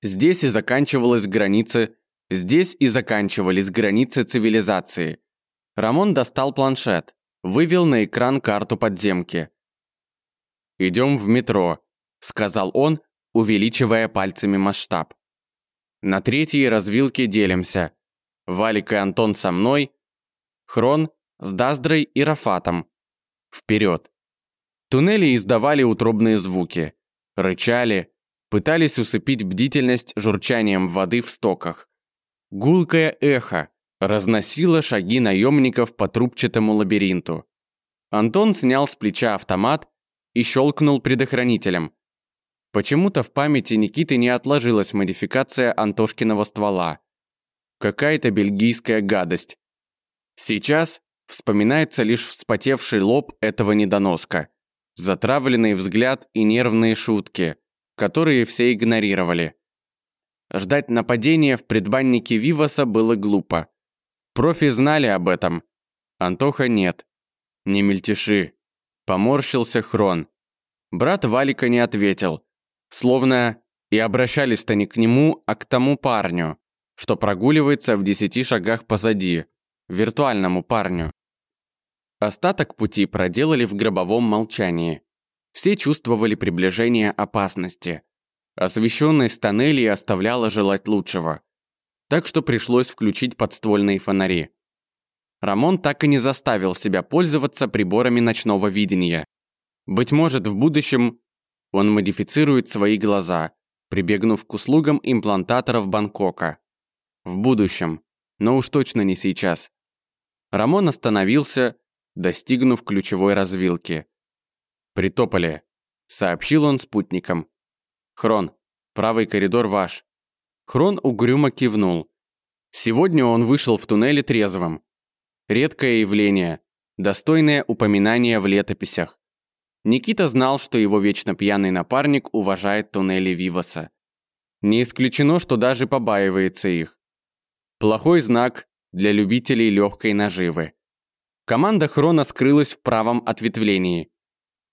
Здесь и заканчивалась граница, здесь и заканчивались границы цивилизации – Рамон достал планшет, вывел на экран карту подземки. «Идем в метро», — сказал он, увеличивая пальцами масштаб. «На третьей развилке делимся. Валик и Антон со мной, Хрон с Даздрой и Рафатом. Вперед!» Туннели издавали утробные звуки, рычали, пытались усыпить бдительность журчанием воды в стоках. Гулкое эхо, разносила шаги наемников по трубчатому лабиринту. Антон снял с плеча автомат и щелкнул предохранителем. Почему-то в памяти Никиты не отложилась модификация Антошкиного ствола. Какая-то бельгийская гадость. Сейчас вспоминается лишь вспотевший лоб этого недоноска, затравленный взгляд и нервные шутки, которые все игнорировали. Ждать нападения в предбаннике Виваса было глупо. Профи знали об этом. Антоха нет. Не мельтеши. Поморщился Хрон. Брат Валика не ответил. Словно и обращались-то не к нему, а к тому парню, что прогуливается в десяти шагах позади. виртуальному парню. Остаток пути проделали в гробовом молчании. Все чувствовали приближение опасности. Освещенность тоннелей оставляла желать лучшего. Так что пришлось включить подствольные фонари. Рамон так и не заставил себя пользоваться приборами ночного видения. Быть может, в будущем он модифицирует свои глаза, прибегнув к услугам имплантаторов Бангкока. В будущем, но уж точно не сейчас. Рамон остановился, достигнув ключевой развилки. «Притопали», — сообщил он спутникам. «Хрон, правый коридор ваш». Хрон угрюмо кивнул. Сегодня он вышел в туннеле трезвым. Редкое явление, достойное упоминания в летописях. Никита знал, что его вечно пьяный напарник уважает туннели Виваса. Не исключено, что даже побаивается их. Плохой знак для любителей легкой наживы. Команда Хрона скрылась в правом ответвлении.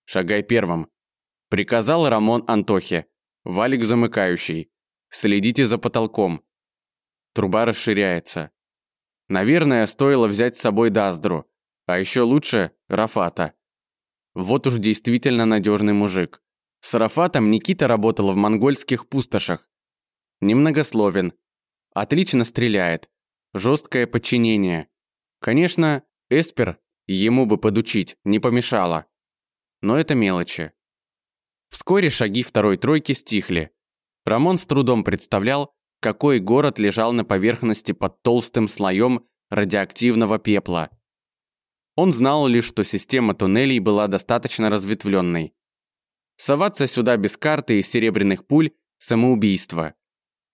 «Шагай первым», — приказал Рамон Антохе. Валик замыкающий. Следите за потолком. Труба расширяется. Наверное, стоило взять с собой Даздру, а еще лучше Рафата. Вот уж действительно надежный мужик. С Рафатом Никита работал в монгольских пустошах. Немногословен. Отлично стреляет. Жесткое подчинение. Конечно, Эспер ему бы подучить не помешало. Но это мелочи. Вскоре шаги второй тройки стихли. Рамон с трудом представлял, какой город лежал на поверхности под толстым слоем радиоактивного пепла. Он знал лишь, что система туннелей была достаточно разветвленной. Соваться сюда без карты и серебряных пуль – самоубийство.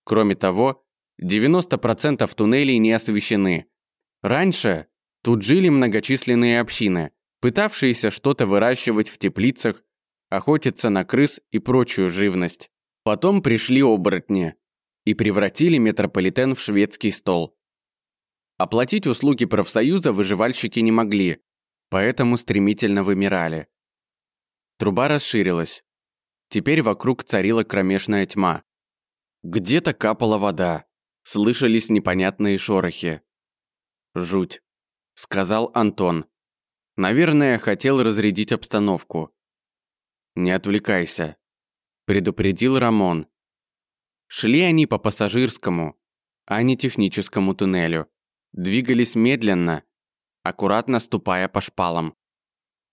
Кроме того, 90% туннелей не освещены. Раньше тут жили многочисленные общины, пытавшиеся что-то выращивать в теплицах, охотиться на крыс и прочую живность. Потом пришли оборотни и превратили метрополитен в шведский стол. Оплатить услуги профсоюза выживальщики не могли, поэтому стремительно вымирали. Труба расширилась. Теперь вокруг царила кромешная тьма. Где-то капала вода, слышались непонятные шорохи. «Жуть», — сказал Антон. Наверное, хотел разрядить обстановку. «Не отвлекайся», — предупредил Рамон. Шли они по пассажирскому, а не техническому туннелю. Двигались медленно, аккуратно ступая по шпалам.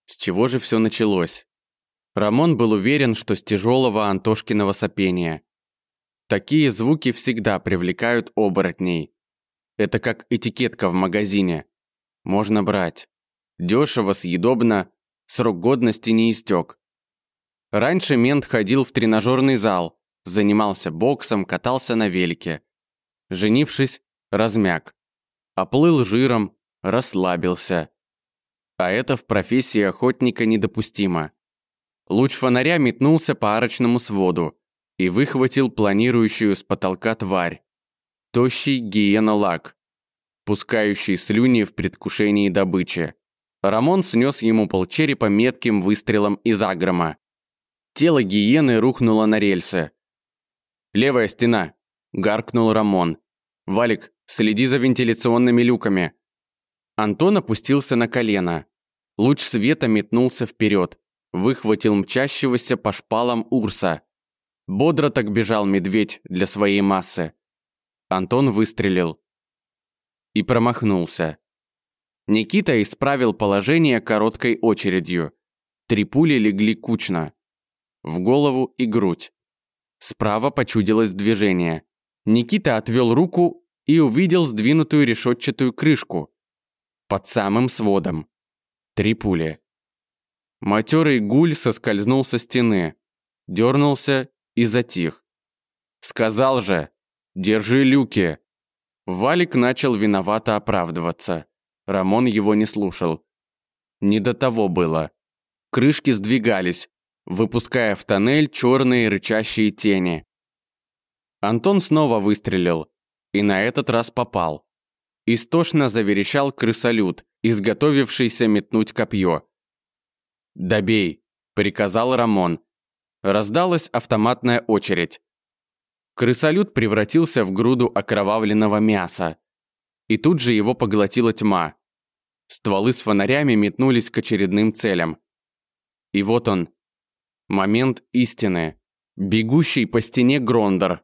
С чего же все началось? Рамон был уверен, что с тяжелого Антошкиного сопения. Такие звуки всегда привлекают оборотней. Это как этикетка в магазине. Можно брать. Дешево, съедобно, срок годности не истек. Раньше мент ходил в тренажерный зал, занимался боксом, катался на велике. Женившись, размяк. Оплыл жиром, расслабился. А это в профессии охотника недопустимо. Луч фонаря метнулся по арочному своду и выхватил планирующую с потолка тварь. Тощий гиенолак, пускающий слюни в предвкушении добычи. Рамон снес ему полчерепа метким выстрелом из агрома. Тело гиены рухнуло на рельсы. «Левая стена!» – гаркнул Рамон. «Валик, следи за вентиляционными люками!» Антон опустился на колено. Луч света метнулся вперед, выхватил мчащегося по шпалам Урса. Бодро так бежал медведь для своей массы. Антон выстрелил. И промахнулся. Никита исправил положение короткой очередью. Три пули легли кучно. В голову и грудь. Справа почудилось движение. Никита отвел руку и увидел сдвинутую решетчатую крышку. Под самым сводом. Три пули. Матерый гуль соскользнул со стены. Дернулся и затих. «Сказал же, держи люки!» Валик начал виновато оправдываться. Рамон его не слушал. Не до того было. Крышки сдвигались, выпуская в тоннель черные рычащие тени. Антон снова выстрелил, и на этот раз попал. Истошно заверещал крысолют, изготовившийся метнуть копье. «Добей!» – приказал Рамон. Раздалась автоматная очередь. Крысолют превратился в груду окровавленного мяса. и тут же его поглотила тьма. Стволы с фонарями метнулись к очередным целям. И вот он. Момент истины. Бегущий по стене Грондор.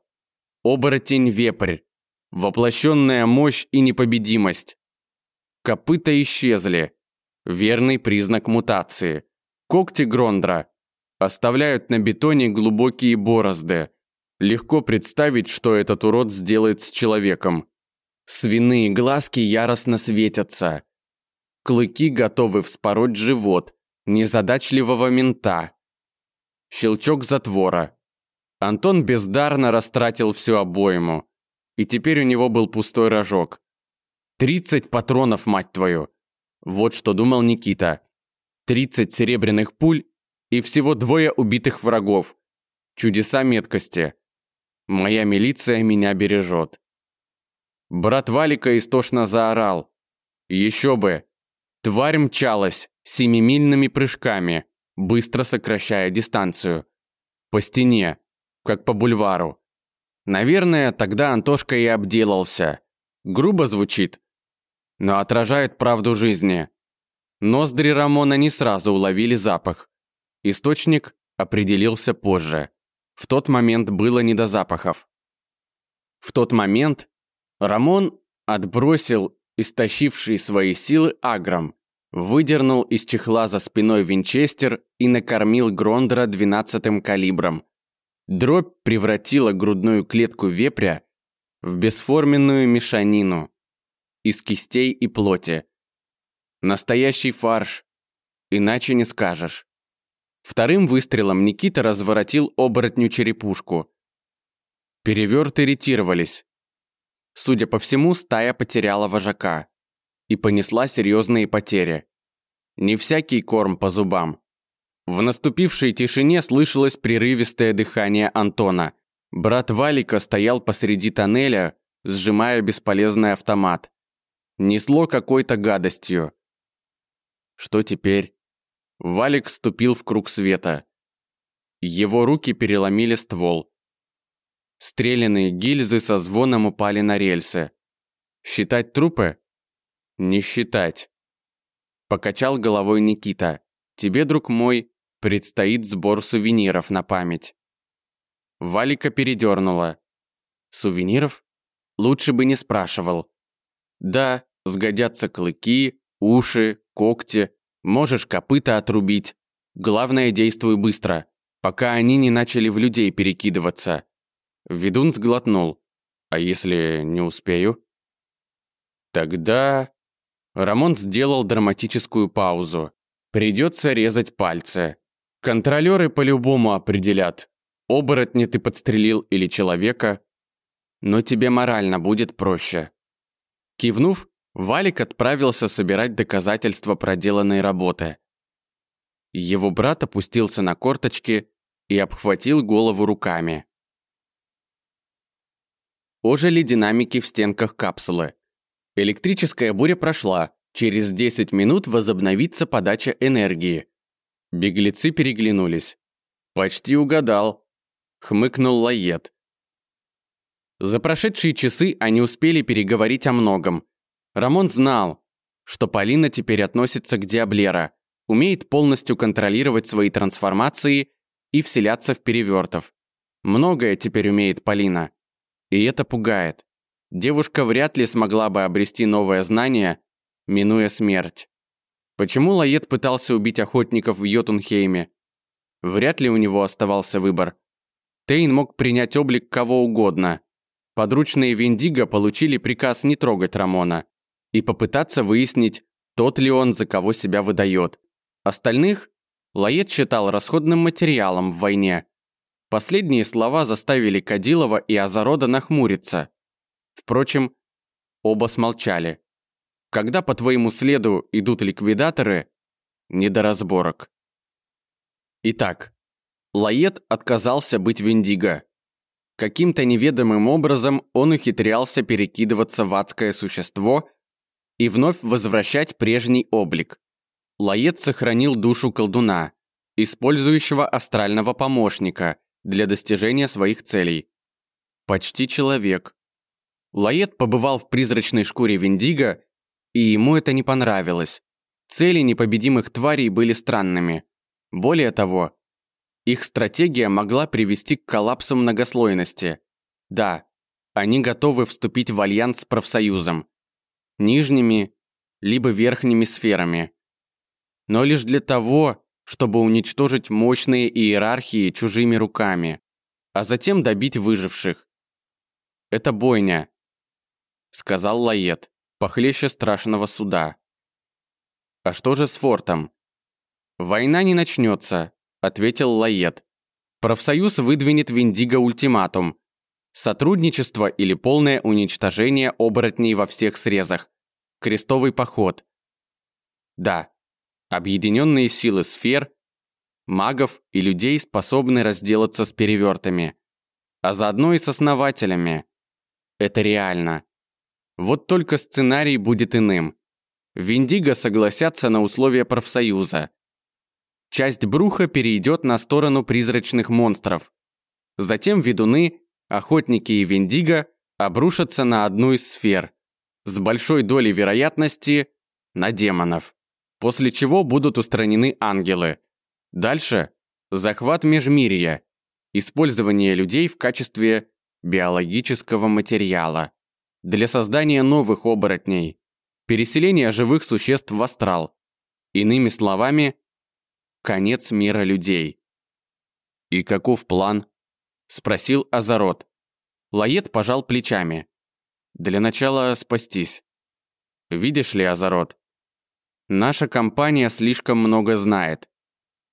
Оборотень-вепрь. Воплощенная мощь и непобедимость. Копыта исчезли. Верный признак мутации. Когти Грондра оставляют на бетоне глубокие борозды. Легко представить, что этот урод сделает с человеком. Свиные глазки яростно светятся. Клыки готовы вспороть живот незадачливого мента. Щелчок затвора. Антон бездарно растратил всю обойму. И теперь у него был пустой рожок. «Тридцать патронов, мать твою!» Вот что думал Никита. Тридцать серебряных пуль и всего двое убитых врагов. Чудеса меткости. Моя милиция меня бережет. Брат Валика истошно заорал. Еще бы. Тварь мчалась семимильными прыжками, быстро сокращая дистанцию. По стене, как по бульвару. Наверное, тогда Антошка и обделался. Грубо звучит, но отражает правду жизни. Ноздри Рамона не сразу уловили запах. Источник определился позже. В тот момент было не до запахов. В тот момент Рамон отбросил истощивший свои силы агром, выдернул из чехла за спиной винчестер и накормил Грондера двенадцатым калибром. Дробь превратила грудную клетку вепря в бесформенную мешанину из кистей и плоти. Настоящий фарш, иначе не скажешь. Вторым выстрелом Никита разворотил оборотню черепушку. Переверты ретировались. Судя по всему, стая потеряла вожака и понесла серьезные потери. Не всякий корм по зубам. В наступившей тишине слышалось прерывистое дыхание Антона. Брат Валика стоял посреди тоннеля, сжимая бесполезный автомат. Несло какой-то гадостью. Что теперь? Валик ступил в круг света. Его руки переломили ствол. Стреляные гильзы со звоном упали на рельсы. Считать трупы? Не считать. Покачал головой Никита. Тебе, друг мой, предстоит сбор сувениров на память. Валика передернула. Сувениров? Лучше бы не спрашивал. Да, сгодятся клыки, уши, когти, Можешь копыта отрубить. Главное, действуй быстро, пока они не начали в людей перекидываться. Ведун сглотнул. А если не успею? Тогда... Рамон сделал драматическую паузу. Придется резать пальцы. Контролеры по-любому определят, оборотня ты подстрелил или человека. Но тебе морально будет проще. Кивнув, Валик отправился собирать доказательства проделанной работы. Его брат опустился на корточки и обхватил голову руками. Ожили динамики в стенках капсулы. Электрическая буря прошла, через 10 минут возобновится подача энергии. Беглецы переглянулись. «Почти угадал», — хмыкнул Лает. За прошедшие часы они успели переговорить о многом, Рамон знал, что Полина теперь относится к Диаблера, умеет полностью контролировать свои трансформации и вселяться в перевертов. Многое теперь умеет Полина. И это пугает. Девушка вряд ли смогла бы обрести новое знание, минуя смерть. Почему Лает пытался убить охотников в Йотунхейме? Вряд ли у него оставался выбор. Тейн мог принять облик кого угодно. Подручные Виндиго получили приказ не трогать Рамона и попытаться выяснить, тот ли он, за кого себя выдает. Остальных Лает считал расходным материалом в войне. Последние слова заставили Кадилова и Азарода нахмуриться. Впрочем, оба смолчали. Когда по твоему следу идут ликвидаторы, не до разборок. Итак, Лает отказался быть Виндиго. Каким-то неведомым образом он ухитрялся перекидываться в адское существо и вновь возвращать прежний облик. Лает сохранил душу колдуна, использующего астрального помощника для достижения своих целей. Почти человек. Лает побывал в призрачной шкуре Виндиго, и ему это не понравилось. Цели непобедимых тварей были странными. Более того, их стратегия могла привести к коллапсу многослойности. Да, они готовы вступить в альянс с профсоюзом. Нижними, либо верхними сферами. Но лишь для того, чтобы уничтожить мощные иерархии чужими руками, а затем добить выживших. «Это бойня», — сказал Лает, похлеще страшного суда. «А что же с фортом?» «Война не начнется», — ответил Лает. «Профсоюз выдвинет Виндиго ультиматум. Сотрудничество или полное уничтожение оборотней во всех срезах. Крестовый поход. Да, объединенные силы сфер, магов и людей способны разделаться с перевертами, а заодно и с основателями. Это реально. Вот только сценарий будет иным. Виндиго согласятся на условия профсоюза. Часть Бруха перейдет на сторону призрачных монстров. Затем ведуны, охотники и Виндиго обрушатся на одну из сфер. С большой долей вероятности на демонов. После чего будут устранены ангелы. Дальше захват межмирья. Использование людей в качестве биологического материала для создания новых оборотней, переселение живых существ в астрал. Иными словами, конец мира людей. «И каков план?» – спросил Азарот. Лает пожал плечами. «Для начала спастись. Видишь ли, Азарот, наша компания слишком много знает.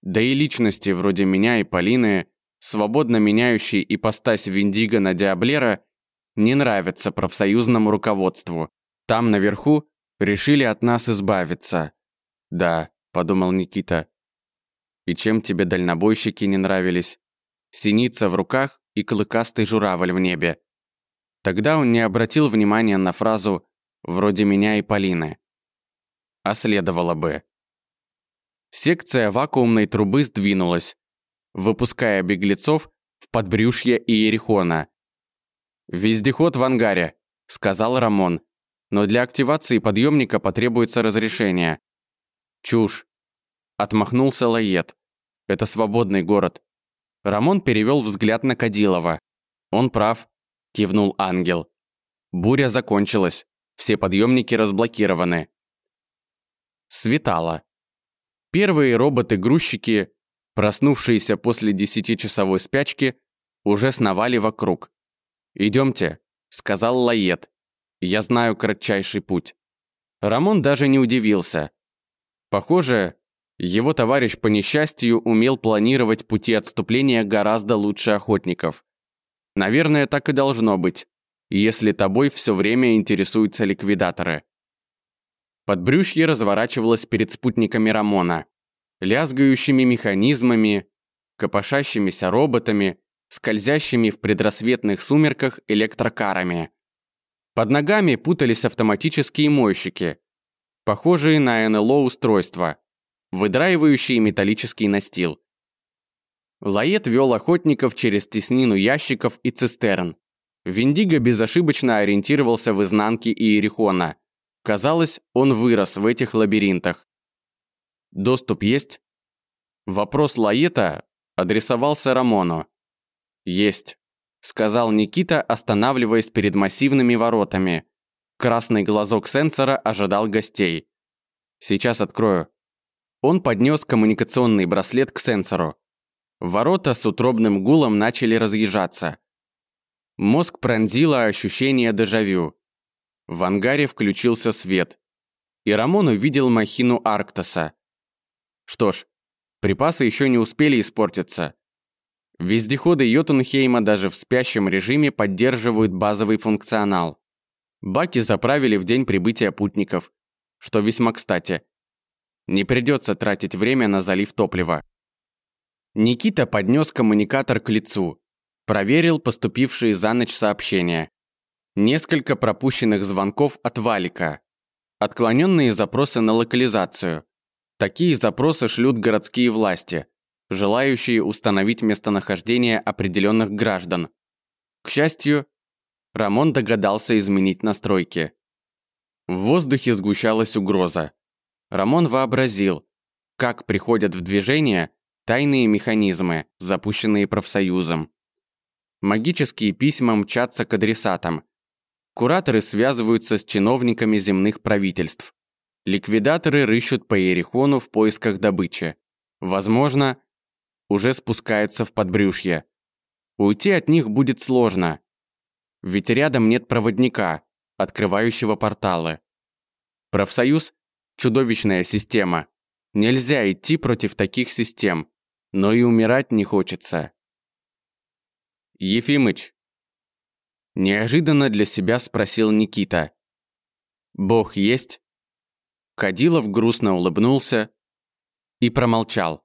Да и личности вроде меня и Полины, свободно меняющие ипостась Виндиго на Диаблера, не нравятся профсоюзному руководству. Там наверху решили от нас избавиться. Да, подумал Никита. И чем тебе дальнобойщики не нравились? Синица в руках и клыкастый журавль в небе. Тогда он не обратил внимания на фразу «вроде меня и Полины». А следовало бы. Секция вакуумной трубы сдвинулась, выпуская беглецов в подбрюшье Иерихона. «Вездеход в ангаре», — сказал Рамон. «Но для активации подъемника потребуется разрешение». «Чушь», — отмахнулся Лает. «Это свободный город». Рамон перевел взгляд на Кадилова. «Он прав», — кивнул ангел. «Буря закончилась. Все подъемники разблокированы». Светало. Первые роботы-грузчики, проснувшиеся после десятичасовой спячки, уже сновали вокруг. «Идемте», — сказал Лает. «Я знаю кратчайший путь». Рамон даже не удивился. Похоже, его товарищ по несчастью умел планировать пути отступления гораздо лучше охотников. Наверное, так и должно быть, если тобой все время интересуются ликвидаторы. Подбрюшье разворачивалось перед спутниками Рамона, лязгающими механизмами, копошащимися роботами, скользящими в предрассветных сумерках электрокарами. Под ногами путались автоматические мойщики, похожие на НЛО-устройства, выдраивающие металлический настил. Лает вел охотников через теснину ящиков и цистерн. Виндиго безошибочно ориентировался в изнанке Иерихона. Казалось, он вырос в этих лабиринтах. Доступ есть? Вопрос Лаета адресовался Рамону. «Есть», — сказал Никита, останавливаясь перед массивными воротами. Красный глазок сенсора ожидал гостей. «Сейчас открою». Он поднес коммуникационный браслет к сенсору. Ворота с утробным гулом начали разъезжаться. Мозг пронзило ощущение дежавю. В ангаре включился свет. И Рамон увидел махину Арктоса. Что ж, припасы еще не успели испортиться. Вездеходы Йотунхейма даже в спящем режиме поддерживают базовый функционал. Баки заправили в день прибытия путников, что весьма кстати. Не придется тратить время на залив топлива. Никита поднес коммуникатор к лицу, проверил поступившие за ночь сообщения. Несколько пропущенных звонков от Валика. Отклоненные запросы на локализацию. Такие запросы шлют городские власти желающие установить местонахождение определенных граждан. К счастью, Рамон догадался изменить настройки. В воздухе сгущалась угроза. Рамон вообразил, как приходят в движение тайные механизмы, запущенные профсоюзом. Магические письма мчатся к адресатам. Кураторы связываются с чиновниками земных правительств. Ликвидаторы рыщут по Ерехону в поисках добычи. Возможно, уже спускаются в подбрюшье. Уйти от них будет сложно. Ведь рядом нет проводника, открывающего порталы. Профсоюз – чудовищная система. Нельзя идти против таких систем, но и умирать не хочется. «Ефимыч!» Неожиданно для себя спросил Никита. «Бог есть?» Кадилов грустно улыбнулся и промолчал.